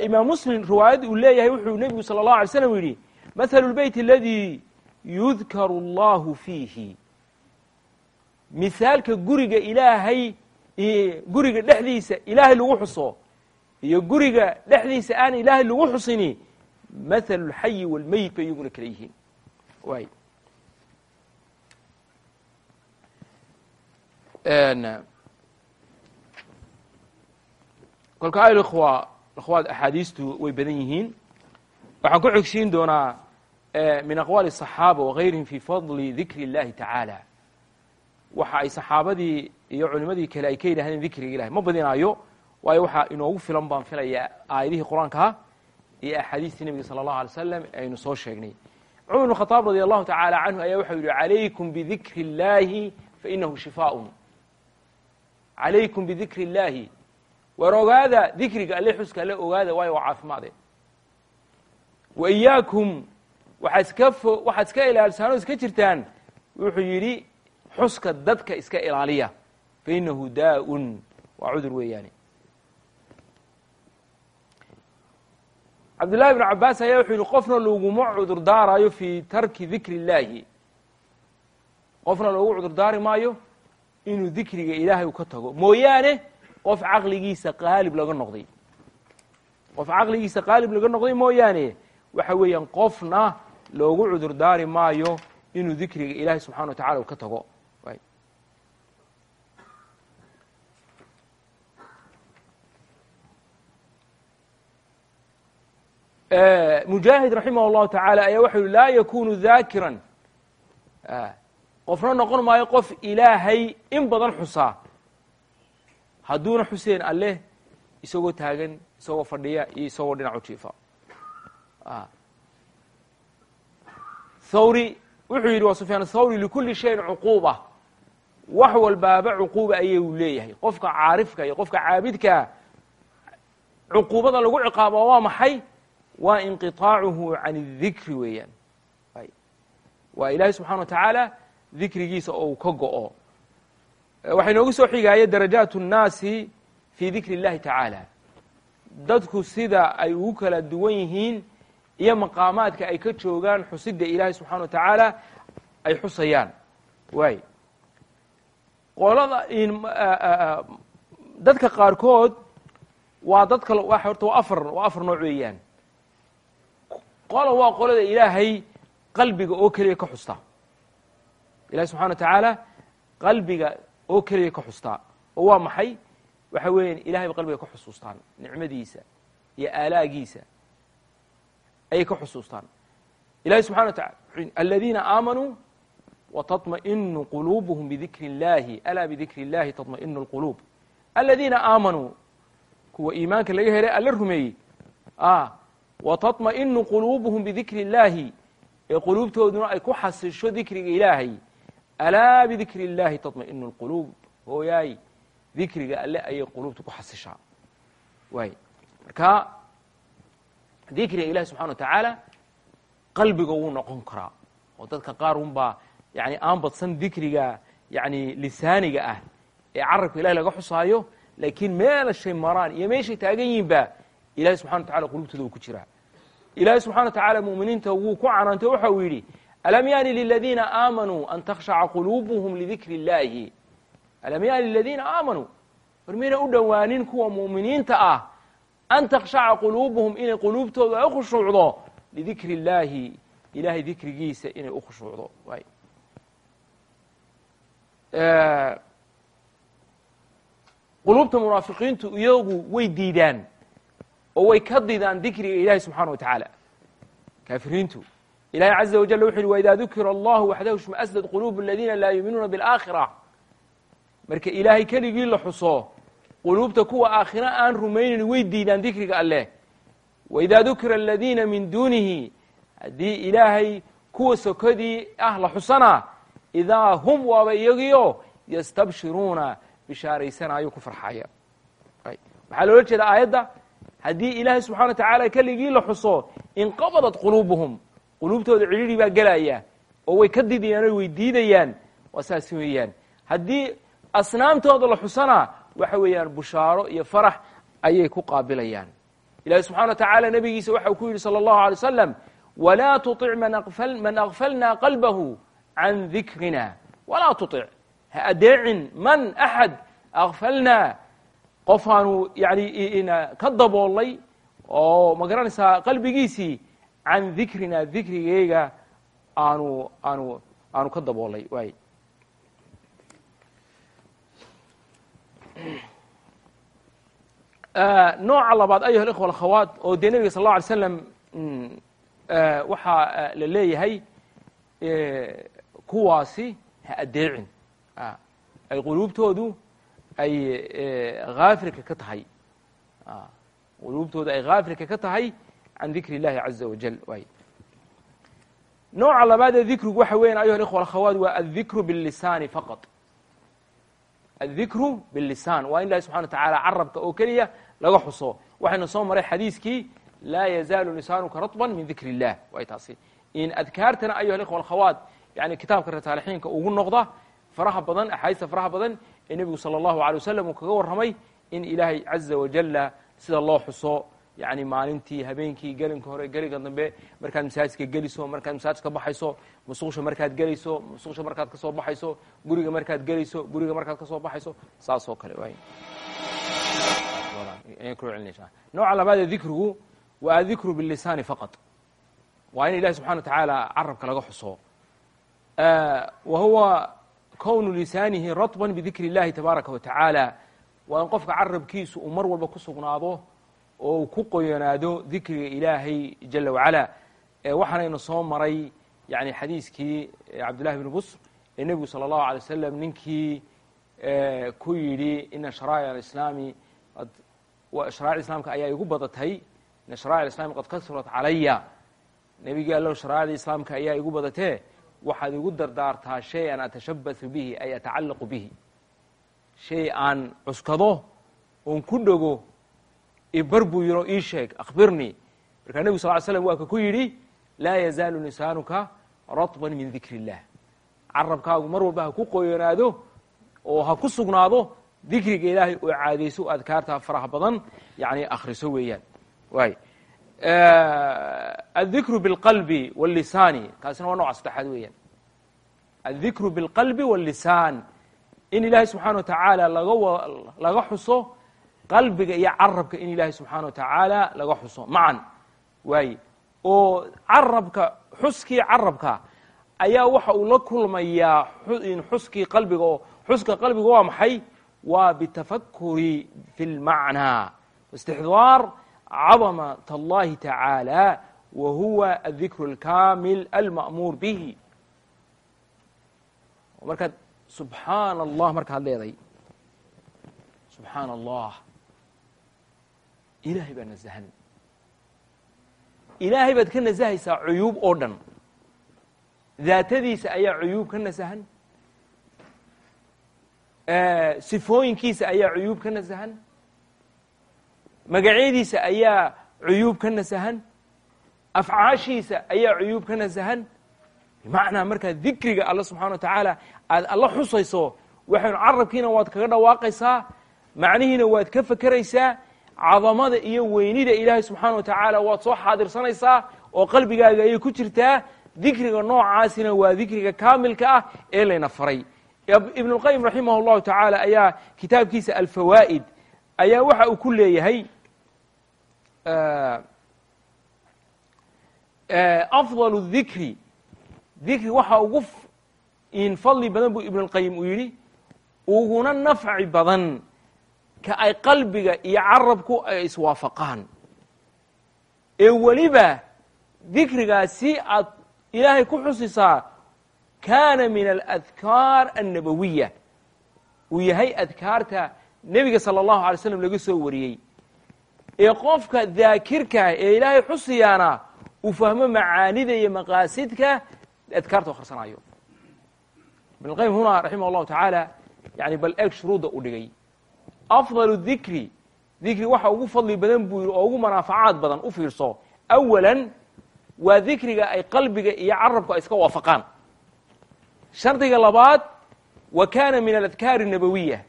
imaam muslim riwaayad uu leeyahay wuxuu nebigu sala allahu alay slam yidhi mathalu lbeyt aladii yudkaru allahu fiihi. Mihaalka guriga ilaahay guriga dhexdiisa ilaahay lagu xuso iyo guriga dhexdiisa aan ilaahay lagu xusini mahalu اlxayi wاlmeyit bay iyaguna kala yihiin waay kolka ayl ikhwa ikhwaad axaadiistu way badan yihiin waxaan ku xogsiin doonaa min aqwaali الصaxaaba wagayrihim fi fadli dikri اllahi tacaala waxa ay saxaabadii iyo culimadii kale ay ka yidhahdeen dikriga ilahi ma badinaayo waayo waxaa inoogu filan baan filayaa aayadihii qur'aankaa iyo axaadiistii nebiga sala allahu alay slam aynu soo sheegnay. Cumar bn khataab radi allahu tacaala canhu ayaa waxau yihi calaykum bidikri illaahi fainahu shifaaun. Calaykum bidikri illaahi war ogaada dikriga alle xuska alle ogaada waayo waa caafimaade. Wa iyaakum waxaa iska fo waxaad iska ilaalsaanoo iska jirtaan wuxuu yidhi xuska dadka iska ilaaliya fainahu daa-un. Waa cudur weeyaane cabdullahi bnu cabaas ayaa wuxuu yidhi qofna laguma cudur daaraayo fii tarki dikri اllaahi qofna loogu cudur maayo inuu dikriga ilaahay u ka tago. Mooyaane qof caqligiisa qaalib laga noqday. Qof caqligiisa qaalib laga noqday mooyaane waxa weeyaan qofna loogu cudur daari maayo inuu dikriga ilaahay subxana wa tacala u ka tago mujaahid raximah اllahu tacaala ayaa waxau yihi laa yakunu daakiran qofna noqon maayo qof ilaahay in badan xusaa. Hadduuna xuseen alleh isagoo taagan isagoo fadhiya iyo isagoo dhinac u jiifa. Thawri wuxuu yidhi waa sufyaan thawri likulli shayin cuquuba wax walbaaba cuquuba ayuu leeyahay. Qofka caarifka iyo qofka caabidkaa cuquubada lagu ciqaaba waa maxay waa inqiطaacuhu can الdikri weeyaan waa ilaahay subxana wa tacaala dikrigiisa oo uu ka go'o waxay noogu soo xigaaya darajaat الnaasi fi dikri اllahi tacaala dadku sida ay ugu kala duwan yihiin iyo maqaamaadka ay ka joogaan xusida ilaahay subxana wa tacaala ay xusayaan waay qolada dadka qaarkood waa dad kale horta waa afar waa afar nooc weeyaan qola waa qolada ilaahay qalbiga oo keliya ka xusta ilahi subxana wa tacaala qalbiga oo keliya ka xustaa oo waa maxay waxa weeyaan ilahay ba qalbiga ka xusuustaan nicmadiisa iyo aalaagiisa ayay ka xusuustaan ilahi subxana wa taala aladiina aamanuu wtaطmaئinu quluubuhum bidikri اllahi alaa bidikri اllahi taطmaئinu اlquluub aladiina aamanuu kuwa iimaanka laga helay alla rumeeyey watatma'inu quluubuhum bidikri illaahi ee quluubtooduna ay ku xasisho dikriga ilaahay alaa bidikri illaahi tatma'inu lquluub hooyaay dikriga alle ayay quluubta ku xasishaa waay marka dikriga ilahi subxana wa tacaala qalbiga wuu noqon karaa oo dadka qaar unbaa yani aan dikriga yani lisaaniga ah ee carabka ilahi laga xusaayo laakiin meelashay maraan iyo meeshay taagan yihiinba ilahi subxana wa tacala qulubtooda uu ku jiraa. Ilahi subxana wa mu'miniinta wuu ku canaantay waxa uu yidhi alam yaani liladiina aamanuu an takhshaca quluubuhum lidikri اllahi alam yaani liladiina aamanuu war mayna u dhowaanin kuwa mu'miniinta ah an takhshaca quluubuhum inay quluubtooda ay ukhushuucdo lidikri اllahi ilahay dikrigiisa inay ukhushuucdo waay quluubta munaafiqiintu iyagu way diidaan oo way ka didaan dikriga ilahi subxana wa tacaala kaafiriintu ilahi caza wajal wuxu uhi waidaa dukira allahu waxdahu shmaasdad quluubu aladiina laa yuuminuuna biاlaakhira marka ilaahay keligii la xuso quluubta kuwa aakhira aan rumaynayn way diidaan dikriga alleh. Waidaa dukira aladiina min duunihi haddii ilaahay kuwa sokodii ah la xusana idaa hum waaba iyagiyo yastabshiruuna bishaaraysanaayo ku farxaya waxaa loola jeeda aayadda haddii ilaahay subxana wa tacaala keligii la xuso inqabadat quluubuhum quluubtooda cidhiidri baa gelaya oo way ka didayaan way diidayaan waa saas weeyaan. Haddii asnaamtooda la xusana waxa weeyaan bushaaro iyo farax ayay ku qaabilayaan. Ilahi subxana wa tacaala nabigiisa waxau ku yidhi salى اllahu alay wasalam walaa tuic man akfalna qalbahu can dikrina walaa tuic ha adeecin man axad akfalna akfalnaa qofaanu yani ka daboolay oo ma garanaysaa qalbigiisii can dikrina dikrigeyga aanu aanu aanu ka daboolay waay nooca labaad ayuha اlإkhوة اlakhawaat oo dee nebiga sal اlه alay slam waxaa la leeyahay kuwaasi ha adeecin ay quluubtoodu ay haafilka ka tahay quluubtoodu ay haafilka ka tahay can dikri اllahi caza wajal waay nooca labaadee dikrigu waxa weyan ayuha اlإkhوة اlakhawaat waa aldikru bاllisaani faqط aldikru bاllisaan waa in ilahi subxana wa tacaala carabka oo keliya laga xuso waxaynu soo maray xadiiskii laa yazaalu lisaanuka raطba min dikri اllah way taasi in adkaartana ayuha اlإkhوة اlakhawaat yani kitaabka retaalixiinka ugu noqda faraha badan axaadiista faraha badan ee nebigu salى اllahu alay wasalam uu kaga warramay in ilaahay caza wajala sida loo xuso yani maalintii habeenkii gelinka hore geliga dambe markaad masaajidka geliso markaad masaajidka baxayso musuqsha markaad gelayso musuqsha markaad kasoo baxayso guriga markaad gelayso guriga markaad kasoo baxayso saas oo kale waay nooca labaadee dikrigu waa adikru bilisaani faqط waa in ilahi subxana wa tacaala carabka laga xuso wa huwa kownu lisaanihi raطba bidikri اllahi tabaaraka wa tacaala waa in qofka carabkiisu uu mar walba ku sugnaado oo uu ku qoyanaado dikriga ilaahay jala wacala waxaanaynu soo maray yani xadiiskii cabdullahi bn busr ee nebigu salى اllahu alay wasalam ninkii ku yidhi ina sharaa'ic alislaami sharaa'ic islaamka ayaa igu badatay ina sharaa'ic alislami qad kasurat calaya nebigii allow sharaa'icda islaamka ayaa igu badatee waxaad igu dardaartaa shay an atashabahu bihi ay atacallaqu bihi. Shay aan cuskado oon ku dhego ibar buu yiro ii sheeg akhbirnii. Markaa nebigu sal ly slam waa ka ku yidhi laa yazaalu lisaanuka ratban min dikri illah carabkaagu mar walba ha ku qoyanaado oo ha ku sugnaado dikriga ilaahay oo caadayso o adkaarta faraha badan yani akhriso weeyaan. Waay aلdikru biاlqalbi wاllisaani kaasina waa nooca saddexaad weeyaan aلdikru biاlqalbi wاllisaan in ilaahay subxaana wa tacaala laga laga xuso qalbiga iyo carabka in ilaahay subxaana wa tacaala laga xuso macan waaye oo carabka xuskii carabka ayaa waxa uu la kulmayaa xuskii qalbiga oo xuska qalbiga waa maxay waa bitafakuri fi اlmacnaa istixdaar cadamat اllahi tacaala wa huwa adikru اlkamil alma'muur bihi markaad subxaana allah markaad leeday subxaana allah ilaahay baa nasahan ilaahay baad ka nasahaysaa cuyuub oo dhan daatadiisa ayaa cuyuub ka nasahan sifooyinkiisa ayaa cuyuub ka nasahan magacyadiisa ayaa cuyuub ka nasahan afcaashiisa ayaa cuyuub ka nasahan. Bimacnaa markaad dikriga alla subxana wa tacaala aad alla xusayso waxaynu carabkiina waad kaga dhawaaqaysaa macnihiina waad ka fekeraysaa cadamada iyo weynida ilaahay subxaana wa tacaala waad soo xaadirsanaysaa oo qalbigaaga ayay ku jirtaa. Dikriga noocaasina waa dikriga kaamilka ah ee layna faray. Ibn اlqayim tacaala ayaa kitaabkiisa alfawaa'id ayaa waxa uu ku leeyahay afضal dikri dikri waxa ugu in fadli badan buu ibn اlqayim uu yidhi uguna nafci badan ka ay qalbiga iyo carabku ay iswaafaqaan. Ee weliba dikrigaasi aad ilaahay ku xusisaa kaana min aladkaar annabawiya uu yahay adkaarta nebiga sala allahu alay slam laga soo wariyey ee qofka daakirka ah ee ilaahay xusiyaana uu fahmo macaanida iyo maqaasidka adkaarta arsanayo ibn اlqayim huna raximah اllahu tacaala yani bal eeg shuruudda u dhigay. Afdal dikri dikri waxa ugu fadli badan buu yihi oo ugu manaafacaad badan u fiirso awalan waa dikriga ay qalbiga iyo carabku ay iska waafaqaan. Shardiga labaad wa kaana min aladkaari nabowiya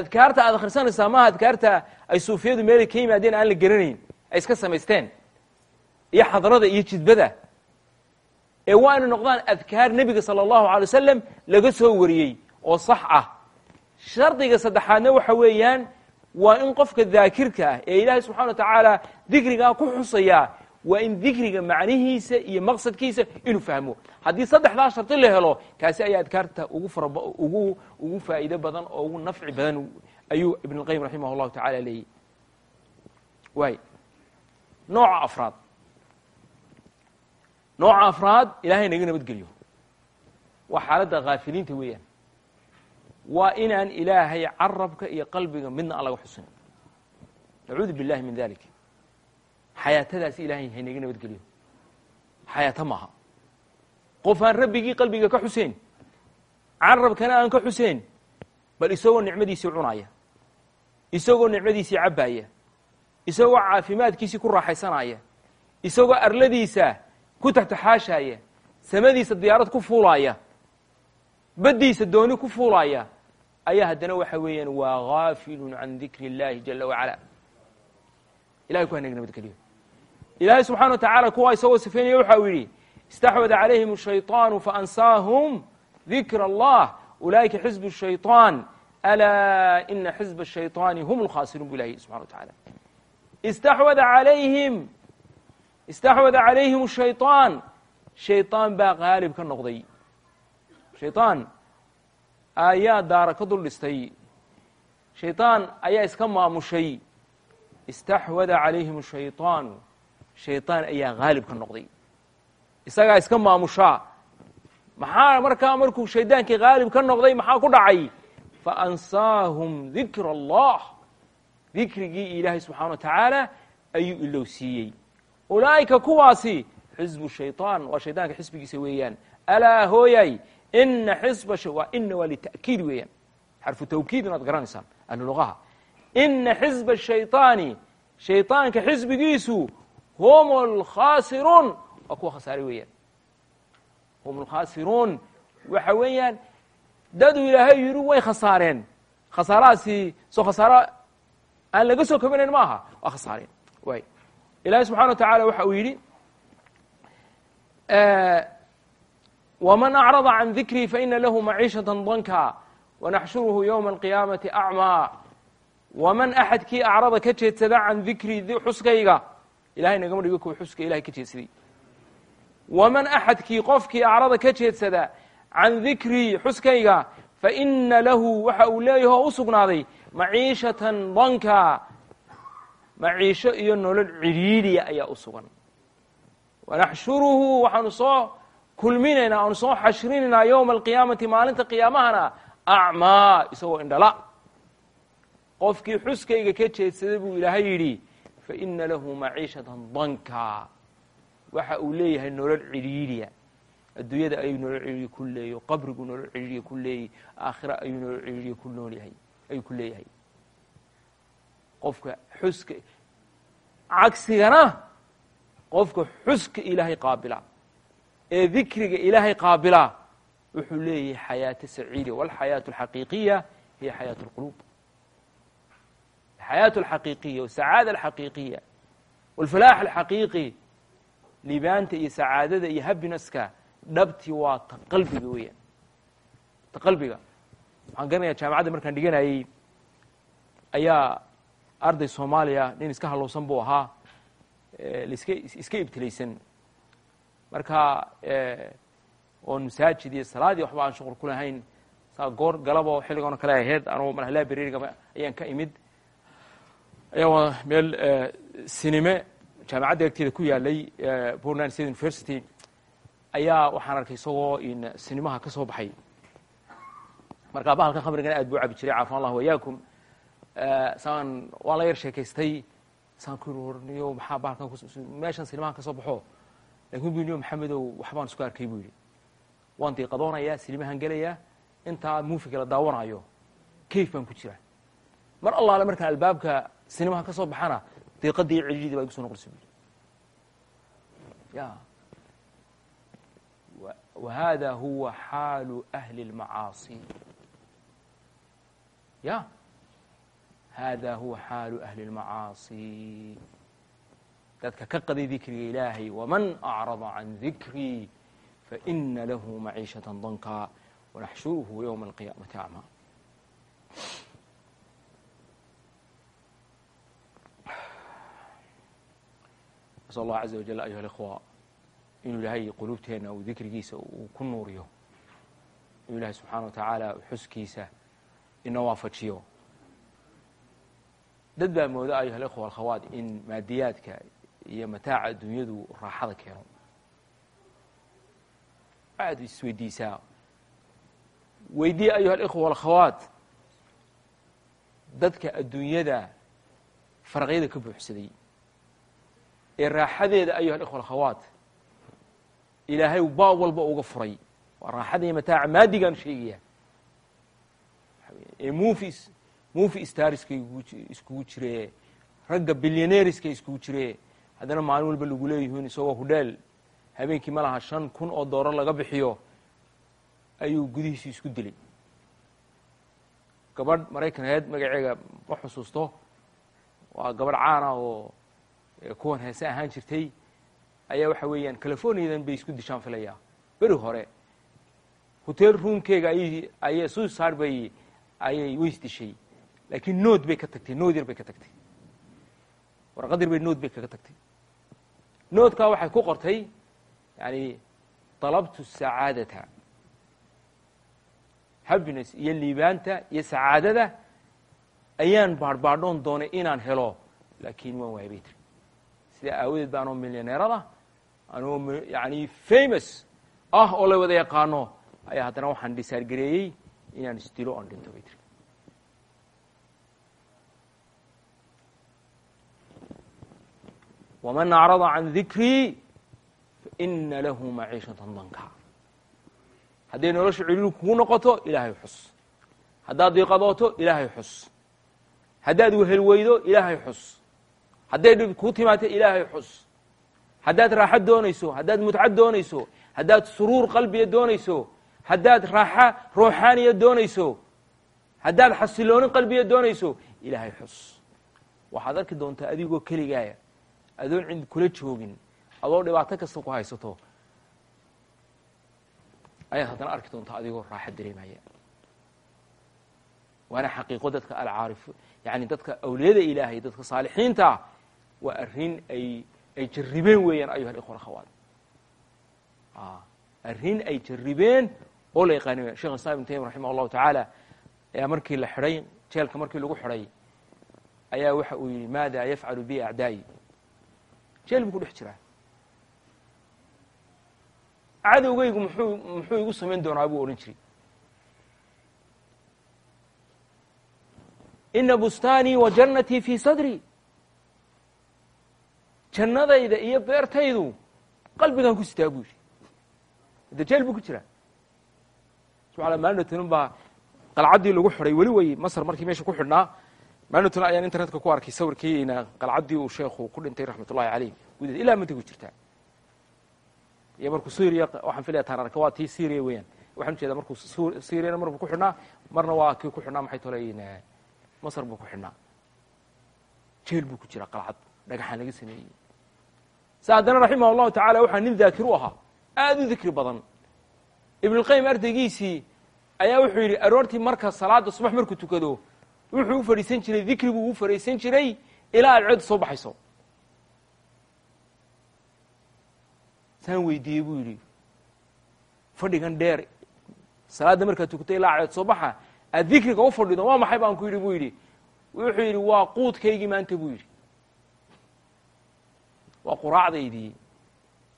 adkaarta aad akhrisanaysaa maaha adkaarta ay suufiyadu meelay ka yimaadeen aan la geranayn ay iska samaysteen iyo xadrada iyo jidbada ee waa inay noqdaan adkaar nebiga salى اllahu alay wasalam laga soo wariyey oo sax ah. Shardiga saddexaadna waxa weeyaan waa in qofka daakirka ah ee ilaahay subxana wa tacaala dikrigaa ku xusaya waa in dikriga macnihiisa iyo maqsadkiisa inuu fahmo. Haddii saddexdaa shardi la helo kaasi ayaa adkaarta ugu ugu faa'iido badan oo ugu nafci badan ayuu ibn اlqayim raximah اllahu tacala leeyahy waay. Nooca afraad. Nooca afraad ilahay naga nabadgeliyo waa xaaladda haafiliinta weeyaan. Waa inaan ilaahay carabka iyo qalbiga midna aan laga xusin nacuudu billahi min dalik xayaatadaas ilahay haynaga nabadgeliyo xayaato maaha qof aan rabbigii qalbiga ka xuseen carabkana aan ka xuseen bal isagoo nicmadiisii cunaya isagoo nicmadiisii cabbaaya isagoo caafimaadkiisii ku raaxaysanaya isagoo arladiisa ku taxtaxaashaya samadiisa diyaarad ku fuulaaya baddiisa dooni ku fuulaaya ayaa haddana waxa weeyaan waa gaafilun can dikri اllahi jala wacala ilahay ku hanaga nabadgeliyo ilaahay subxana wa tacala kuwaa isagoo sifaynaya waxa uu yidhi istaxwada calayhim الshayطaanu faansaahum dikra allah ulaa'ika xizb الshayطaan alaa ina xizb الshayطaani hum اlkhasiruun bu ilahi subxana wa taعala istaxwada alayhim istaxwada calayhim الshayطaan shayطaan baa qaalib ka noqday shayطaan ayaa daara ka dul dhistay shayطaan ayaa iska maamushay istaxwada calayhim الshayطaanu shayطaan ayaa haalib ka noqday isagaa iska maamushaa maxaa markaa markuu shaydaankii haalib ka noqday maxaa ku dhacay faansaahum dikra allah dikrigii ilaahay subxana wa tacaala ayuu ilowsiiyey ulaa'ika kuwaasi xizbu shayطaan waa shaydaanka xisbigiisa weeyaan alaa hooyay ina xisba waa ina waa lita'kiid weeyaan xarfu tawkiid inaad garanaysaan ahlu luqaha ina xizba الshayطaani shayطaanka xisbigiisu hum اlkhasiruun waa kuwa khasaaray weeyaan. hum alkhaasiruun waxa weeyaan dadu ilaahay yidhi way khasaareen. khasaarahaasi soo khasaaro aan laga soo kabanayn ma aha waa khasaareen. Way. Ilaahay subxana wa tacaala waxa uu yidhi wman acrada can dikrii faina lahu maciishaة danka wanaxshuruhu ywma alqiyaamati acmaa. waman axadkii acrada ka jeedsada can dikrii xuskayga ilahay nagama dhigo kuwa xuska ilahay ka jeedsaday. Waman axadkii qofkii acrada ka jeedsada can dikrii xuskayga faina lahu waxa uu leeyahy oo u sugnaaday maciishatan danka maciisho iyo nolol cidhiidhiya ayaa u sugan. Wanaxshuruhu waxaanu soo kulminaynaa aanu soo xashrinaynaa yowma alqiyaamati maalinta qiyaamahana acmaa isagoo indhala. Qofkii xuskayga ka jeedsaday buu ilaahay yidhi faina lahu maciishatan dankaa waxa uu leeyahay nolol cidhiidhiya. adduunyada ayuu nolol cidhiidhi ku leeyo qabriguu nolol cidhiidhi ku leeyey aakhira ayuu nolol cidhiidhi ku noolyahay ayuu ku leeyahay. qofka xuska cagsigana qofka xuska ilaahay qaabila. ee dikriga ilaahay qaabila wuxuu leeyahay xayaato saciidiya walxayaatu alxaqiiqiya hiya xayaatu اlquluub xayaaة اlxaqiiqiya wasacaada alxaqiiqiya walfalaax alxaqiiqi libaanta iyo sacaadada iyo habinaska dhabti waa ta qalbiga weeyaan ta qalbiga waxaan garanayaa jaamacadda markaan dhiganayey ayaa arday soomaaliya nin iska halowsan buu ahaa iska iska ibtilaysan marka oon masaajid iyo salaadii waxba aan shuqul ku lahayn saa goor galabo xilligoona kale ahayd anugu malahlaa beriiriga ayaan ka imid ayaa meel sinime jaamacadda agteeda ku yaalay puntland state university. Ayaa waxaan arkay isagoo in sinimaha ka soo baxay. Marka bahalka khamrigana aad buu cabi jiray cafan allah wayaakum saan waan la yar sheekaystay. Saan ku warniyo maxaa bahalkan meeshan sinimaha ka soo baxo? Lakin bu niyo maxamedow waxbaan isku arkay buu yidhi. Waan diiqadoonayaa silimahan gelayaa. Intaa muufiga la daawanayo. Kayf baan ku jiraa. Mar allaale markaan albaabka sinimaha ka soo baxana diiqadii cidhiidii baa igu soo noqonaysa bu yidhi ya wa hada huwa xaalu ahli اlmacaasi ya hada huwa xaalu ahli اlmacaasi dadka ka qaday dikriga ilaahay waman acrada can dikrii faina lahu maciishaة danka wanaxshuruhu ywma alqiyaamati acmaa asal allah caza wajal ayuha اlikhwa inuu ilaahay quluubteena uu dikrigiisa uu ku nuuriyo inuu ilahay subxaana wa tacaala xuskiisa ina waafajiyo dad baa mooda ayuha alikhwa alkhawaat in maadiyaadka iyo mataaca adduunyadu raaxada keeno aad isweydiisaa weydii ayuha alikhwa alkhawaat dadka adduunyada faraqyada ka buuxsaday ee raaxadeeda ayuha alikhwa alkhawaat ilaahay baab walba uga furay. Waa raaxada iyo mataaca maadigaan sheegaya ee movies movie stariska iskugu jire ragga billioneeriska iskugu jire. Haddana maalin walba lagu leeyihiin isagoo hudheel. Habeenkii ma laha shan kun oo doolar laga bixiyo ayuu gudihiisu isku dilay. Gabadh maraykaneed magaceega ma xusuusto. Waa gabadh caana oo kuwan heese ahaan jirtay ayaa waxa weeyaan californiadan bay isku dishaan beri hore hotel roomkeega ay suicide bay ayay weys dishay. Laakiin nood bay ka tagtay nood yar bay ka tagtay. Warqad yar bay nood bay kaga tagtay. Noodkaa waxay ku qortay yani dalabtu sacaadata. Happiness iyo liibaanta iyo sacaadada ayaan baadhbaadhoon doonay inaan helo laakiin waan waayay tiri sidaa aawadeed ba anoo milyaneerada anoo yani famous ah oo la wada yaqaano ayaa haddana waxaan dhisaargareeyey inaan isdilo oon dhinto bay tiri wman acrada can dikrii faina lahu maciishata danka. Hadday nolosha celilu kugu noqoto ilaahay xus. Haddaad diiqadooto ilaahay xus. Haddaad wehel weydo ilaahay xus hadday dhib kuu ilaahay xus. Haddaad raaxad doonayso haddaad mutcad doonayso haddaad suruur qalbiya doonayso haddaad raaxa ruuxaaniya doonayso haddaad xasiloonin qalbiya doonayso ilaahay xus. Waxaad arki doontaa adigoo keligaaya adoon cid kula joogin adoo dhibaato kasta ku haysato. Ayaad haddana arki doontaa adigoo raaxa dareemaya waana xaqiiqo dadka alcaarif yani dadka awliyada ilaahay dadka saalixiinta waa arrin ay ay jarribeen weeyaan ayuha alikhwa akhawaat. Arrin ay jarribeen oo la yaqaani shekh islam ibn taymiya raximah allahu tacaala ayaa markii la xidhay jeelka markii lagu xidhay ayaa waxa uu yidhi maada yafcalu bi acdaa'i jeel buu ku dhex jiraa. Cadowgaygu muxuu muxuu igu samayn doonaa buu odhan jiray. Ina bustaanii wa jannatii fii sadri jannadayda iyo beertaydu qalbigaan ku sitaa buu yidhi. Jeel buu ku jiraa subxala maalinatun baa qalcaddii lagu xidhay. Weli wey masr markii meesha ku xidhnaa. Maalinatun ayaan internetka ku arkay sawirkiina qalcaddii uu sheekhu ku dhintay raxmat ullahi caleyh gudaheed ilaa manta ku jirtaa. Iyo markuu syriya waxaan filaya taan arka waa tii syriya weeyaan. Waxaan u jeedaa markuu syriana mar buu ku xidhnaa marna waa kii ku xidhnaa maxay toleyin masr buu ku xidhnaa. Jeel buu ku jiraa qalcad dhagaxaan laga sameeyey sa haddana allahu tacala waxaa nin daakir u ahaa. Aada u dikri badan. Ibnulqayim ardaygiisii ayaa wuxuu yidhi aroortii marka salaada subax markuu tukado wuxuu u fadhiisan jiray dikri u fadhiisan jiray ilaa aad cod soo baxayso. Saan weydiiyey buu yidhi. Fadhigan dheer salaadda markaad tukato ilaa cood soo baxa aad dikriga u fadhido waa maxay baan ku yidhi buu yidhi. Wuxuu yidhi waa quudkaygii maanta buu yidhi waa quraacdaydii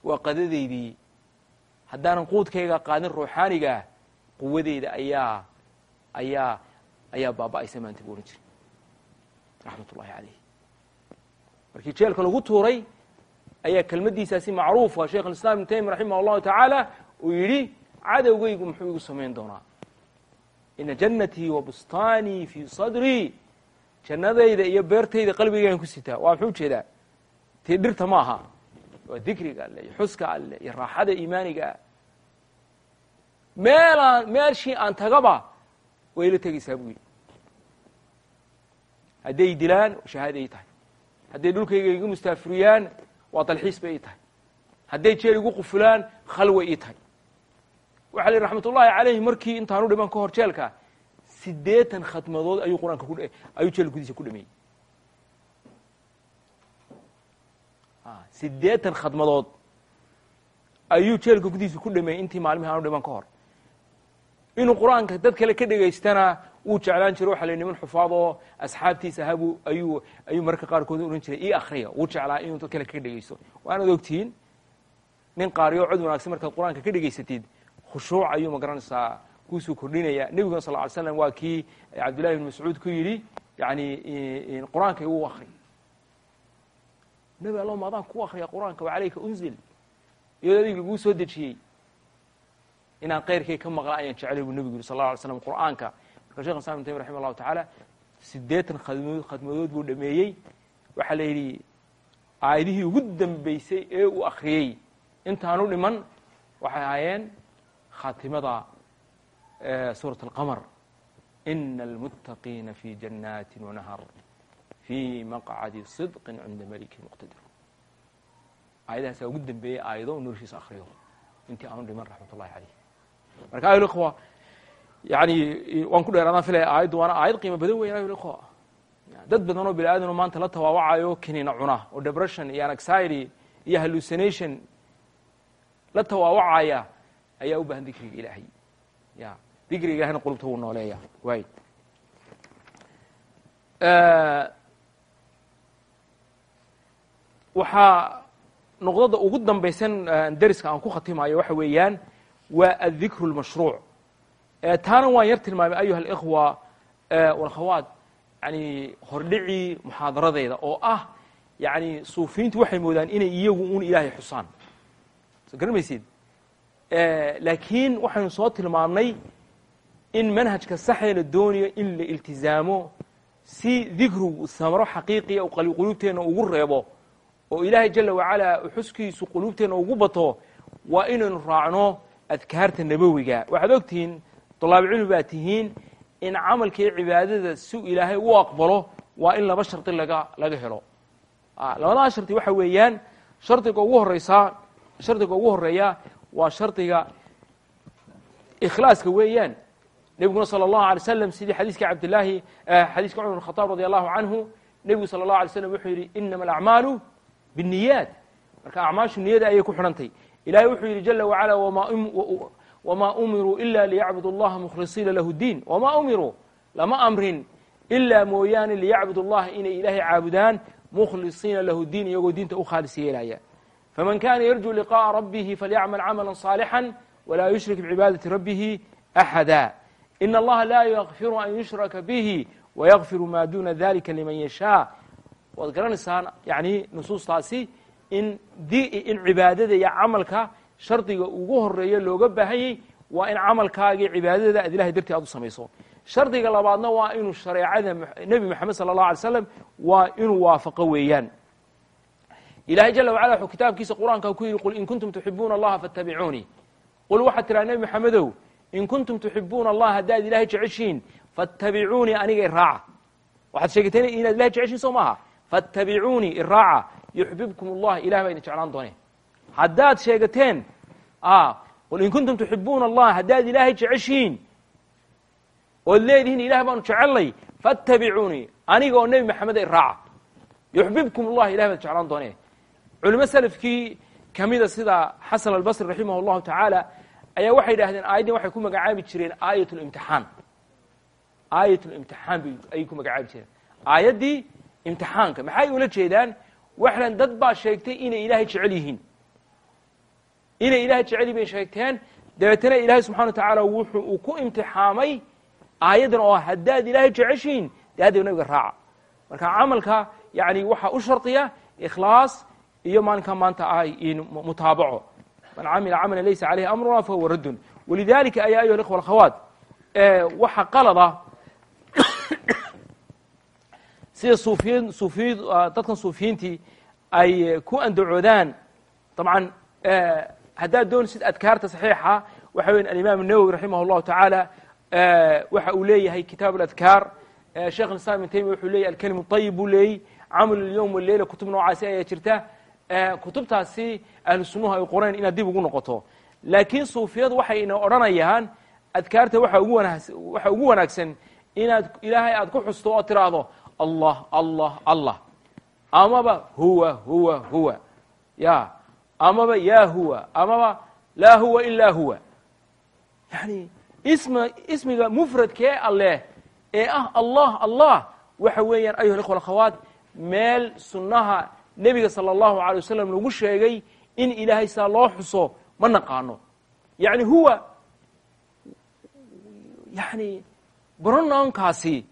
waa qadadaydii. Haddaanan quudkayga qaadin ruuxaanigaa quwadeyda ayaa ayaa ayaa baaba'aysa maanta buu odhan jiray. Raxmat ullahi caleyh markii jeelka lagu tuuray ayaa kelmaddiisaasi macruufa sheikh alislaam ibn taymiya raximah allahu tacaala uu yidhi cadowgaygu muxuu igu samayn doonaa. Ina jannatii wa bustaanii fii sadrii jannadayda iyo beertayda qalbigaygan ku sitaa waa muxuu u jeedaa tii dhirta ma aha waa dikriga alle iyo xuska alle iyo raaxada iimaanigaa meelaan meelshii aan tagaba way la tegaysaa buu yidhi. Hadday dilaan shahaada ay tahay. Hadday dhulkayga igu mustaafuriyaan waa dalxiis bay ii tahay. Hadday jeel igu qufulaan khalwa ii tahay. Waxa la yidhi raxmat ullahi caleyhi markii intaanu dhiman ka hor jeelka siddeetan khatmadood ayuu qur'aanka ayuu jeelka gudiisa ku dhameeyey siddeetan khadmadood ayuu jeelka gudihiisa ku dhameeyey intii maalmihi aanu dhiman ka hor. Inuu qur'aanka dad kale ka dhegaystana wuu jeclaan jiro waxa la niman xufaad oo asxaabtiisa ahabu ayuu ayuu mararka qaarkood odhan jiray ii akriya wuu jeclaa inuu dad kale ka dhegaysto. Waanaad ogtihiin nin qaariyo cod wanaagsan markaad qur'aanka ka dhegaysatid khushuuc ayuu ma garanaysaa kuusuu kordhinaya. Nebiguna sal ly slam waa kii cabdillahi ibn mascuud ku yidhi yani qur'aanka igu akri nebi allo maadaan ku akriya qur'aanka wa calayka unzil. Iyadoo adig laguu soo dejiyey. Inaan keyrkay ka maqla ayaan jeclay buu nebigu yiri sal alla alay slam qur'aanka. Marka shekh islam ibn taymiya raximah allahu tacaala siddeetan khadmood khadmadood buu dhameeyey. Waxaa la aayadihii ugu dambeysay ee uu akriyey intaanu dhiman waxay ahaayeen khaatimada suurat alqamar. Ina almuttaqiina fi jannaati wanahar fi maqcadi sidqin cinda malikin muqtadir aayadahaasaa ugu dambeeyey aayado noloshiisa akriyo intii aanu dhiman raxmat ullahi caleyh marka ayo ikhwa yani waan ku dheeraadaan filaya aayaddu waana aayad qiimo badan weyn ayo ikhwa dad badan oo bini aadano maanta la tawaawacayo kiniina cuna oo depression iyo anxiety iyo hallucination la tawaawacaya ayaa u baahan dikriga ilaahay ya dikriga ilahayna qulubta wuu nooleeya waay waxaa noqdada ugu dambaysan dariska aan ku khatimayo waxa weeyaan waa aلdikru اlmashruuc taana waan yar tilmaamay ayuha اlإkhwa walkhawaat yani hordhicii muxaadaradeeda oo ah yani suufiyiintu waxay moodaan inay iyagu un ilaahay xusaan soo garamaysid laakiin waxaynu soo tilmaamnay in manhajka saxee la doonayo in la iltizaamo si dikrigu samro xaqiiqiya u quluubteenna ugu reebo oo ilaahay jala wacalaa xuskiisu quluubteenna ugu bato waa inaynu raacno adkaarta nabowiga waxaad ogtihiin dulaabcilmi baa tihiin in camalkii cibaadada si ilaahay u aqbalo waa in laba shardi laga laga helo. Labadaa shardi waxa weeyaan shardiga ugu horeysaa shardiga ugu horreeya waa shardiga ikhlaaska weeyaan. Nebiguna sala allahu alay slam sidii xadiiska cabdilaahi eh, xadiiska cumar bin khataab radi allahu canhu nebigu sala allahu alay slam wuxuu yidhi inama alacmaalu biالniyaat marka acmaashu niyada ayay ku xidhantay ilahay wuxuu yidhi jala wacala wma umiruu ila liyacbudu اllaha mukhlisiina lahu diin wma umiruu lama amrin ilaa mooyaane liyacbud اllaha inay ilaahay caabudaan mukhlisiina lahu diin iyagoo diinta u khaalis yeelaya faman kana yarjuu liqaءa rabbihi falyacmal camala صaalixا wlaa yushrik bcibaadati rabbihi axada in allaha laa yakfiru an yushraka bihi wayakfiru ma duna dalika liman yashaa waad garanaysaan yani nusuustaasi in in cibaadada iyo camalka shardiga ugu horreeya looga baahanyay waa in camalkaagii cibaadada aad ilahay dartii aad u samayso. Shardiga labaadna waa inuu shareecada nebi moxamed sala اllah alay slam waa inuu waafaqo weeyaan. Ilahay jala wacala wuxuu kitaabkiisa qur'aanka ku yidhi qul in kuntum tuxibuuna allaha fattabicuunii qul waxaad tiraa nebi moxamedow in kuntum tuxibuuna allah haddaad ilaahay jeceshiin fattabicuunii aniga iraaca waxaad sheegateen inaad ilahay jeceshiin soo maaha fattabicuunii iraaca yuxbibkum allah ilah baa idin doone haddaad sheegateen qul in kuntum tuxibuuna allah haddaad ilaahay jeceshiin ood leedihiin ilah baanu fattabicuunii aniga oo nebi maxameda iraaca yuxbibkum allah ilah baad jeclaan doone culimo salafkii kamida sida xasan albasri raximah llahu tacaala ayaa waxay yidhahdeen aayaddin waxay ku magacaabi jireen aayat limtixaan aayat limtixaan ayay ku magacaabi jireen aayaddii imtixaanka. Maxay ula jeedaan? Waxlan dad baa sheegtay inay ilaahay jecel yihiin. Inay ilahay jecel bay sheegteen. Dabeetana ilaahay subxana wa tacaala wuxuu uu ku imtixaamay aayaddan oo haddaad ilaahay jeceshiin dee haddew nabiga raaca. Marka camalka yani waxaa u shardiya ikhlaas iyo maalinka maanta ah mutaabaco. Man camila camalan laysa caleyhi amruna fahuwa raddun. Walidalika ayaa ayuha ikhwa alkhawaat waxa qalada sida suufiyin suufiy dadkan suufiyiintii ay ku andacoodaan dabcan haddaad doonaysid adkaarta saxiixa waxa weya alimaam الnawowi raximah اllahu tacaala waxa uu leeyahay kitaab اladkaar sheekh islam ibn taymiya wuxuu leyahy alkelim طayib buu leeyey camal اlyowm wاleyla kutub noocaasi ayaa jirta kutubtaasi ahlu sunnuhu ay qoreen inaad dib ugu noqoto laakiin suufiyadu waxay ina odhanayaan adkaarta waxa ugu wanaag waxa ugu wanaagsan inaad ilaahay aad ku xusto oo tiraahdo allah allah allah. Amaba huwa huwa huwa. Ya. Amaba ya huwa. Amaba laa huwa ilaa huwa. Yani ism ismiga mufradkee alleh ee ah allah allah. Waxa weeyaan ayuha ikhwa akhawaat meel sunnaha nebiga sala allahu alay wasalam lagu sheegay in ilaahay saa loo xuso ma naqaano. Yani huwa yani bronownkaasi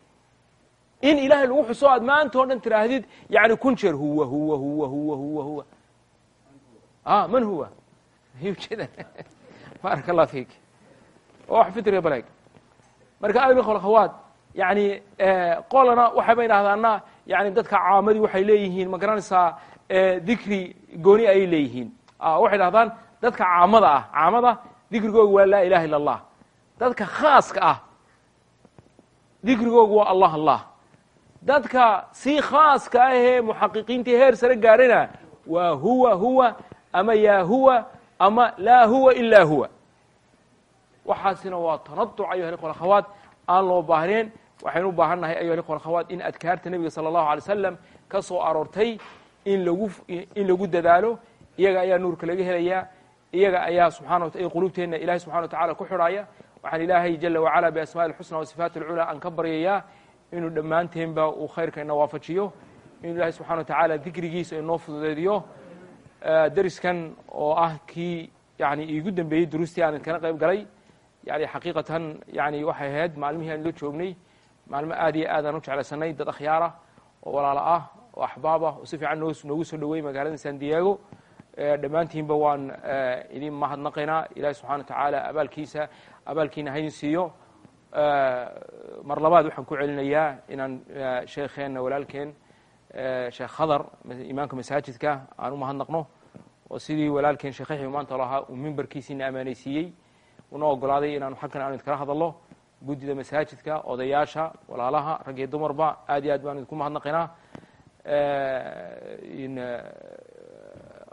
in ilaahay lagu xuso aad maanta o dhan tiraahdid yani kun jeer huwa huwa huwa huwa huwa huwa. A man huwa? Baaraka allah fik oo wax fitriga baleeg marka ayuha ikhwa akhawaat yani qolana waxay ba yidhahdaana yani dadka caamadii waxay leeyihiin ma garanaysaa dikri gooni ayay leeyihiin. Waxay dhahdaan dadka caamada ah caamada dikrigooga waa laa ilaha illa allah dadka khaaska ah dikrigooga waa allah allah dadka si khaaska ah ee muxaqiqiintii heer sare gaarana waa huwa huwa ama yaa huwa ama laa huwa ilaa huwa. Waxaasina waa tanaduc ayuha ikhwa akhawaat aan loo baahneen waxaynu u baahan ayuha ikhwa akhawaat in adkaarta nebiga sala allahu alay slam ka soo aroortay in lagu in lagu dadaalo iyaga ayaa nuurka laga helayaa iyaga ayaa subxana wata qulubteenna ilahay subxana wa tacala ku xidhaya waxaan ilaahay jala wacala biasmaai lxusna wa sifaat alculaa aan ka baryayaa inuu dhammaanteenba uu khayrka ina waafajiyo. Inuu ilahay subxana wa tacaala dikrigiisa inoo fududeediyo. Deriskan oo ah kii yani iigu dambeeyey duruustii aan kana qayb galay yani xaqiiqatan yani waxay ahayd maalmihii aan la joognay maalmo aad iyo aad aan u jeclaysanay dad akhyaara oo walaalo ah oo axbaab ah oo si fiican noo noogu soo dhaweeyey magaalada san diego. Dhammaantiinba waan idin mahadnaqaynaa. Ilahi subxana wa tacaala abaalkiisa abaalkiina haydin siiyo mar labaad waxaan ku celinayaa inaan sheekheenna walaalkeen sheekh khadar imaamka masaajidka aan u mahadnaqno. Oo sidii walaalkeen sheekhaxi maanta lahaa uu mimbarkiisiina ammaanaysiiyey una ogolaaday inaanu halkan aanu idinkala hadallo guddida masaajidka odayaasha walaalaha rag iyo dumarba aad iyo aad baanu idinku mahadnaqinaa.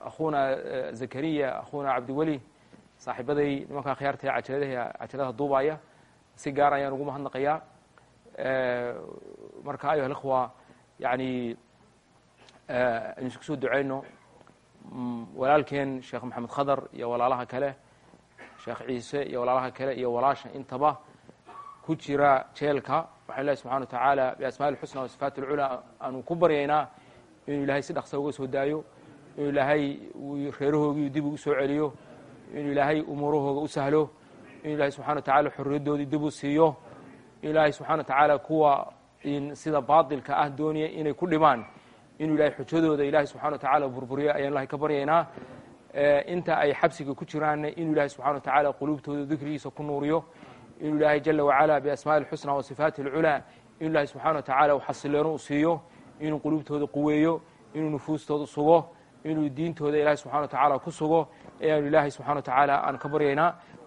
Akhuuna zakariya akhuuna cabdiweli saaxiibaday ee cajaladaha cajaladaha duubaya si gaar ayaan ugu mahadnaqayaa. Marka ayuha alikhwa yani aynu isku soo duceyno. Walaalkeen sheekh maxamed khadar iyo walaalaha kale sheekh ciise iyo walaalaha kale iyo walaasha intaba ku jira jeelka. Waxaan ilahi subxana wa tacaala biasmaai lxusna wa sifaat alculaa aanu ku baryaynaa inuu ilaahay si dhaqsa uga soo daayo inuu ilaahay reerahoogii dib ugu soo celiyo inuu ilaahay umuurahooga u sahlo inuu ilahay subxana wa tacala xorriyaddoodii dib u siiyo. Ilaahay subxana wa tacaala kuwa sida baatilka ah doonaya inay ku dhimaan. Inuu ilahay xujadooda ilahay subxana wa tacala burburiyo ayaan ilahay ka baryaynaa. Inta ay xabsiga ku jiraanna inuu ilahay subxana wa tacaala quluubtooda dikrigiisa ku nuuriyo. Inuu ilaahay jala wacala biasmaai alxusna wa alculaa inuu ilahay subxana wa tacala xasileeno u siiyo. Inuu quluubtooda quweeyo. Inuu nufuustooda sugo. Inuu diintooda ilahay subxana wa tacaala ku sugo. Ayaanu ilaahay subxana wa tacaala aan ka baryaynaa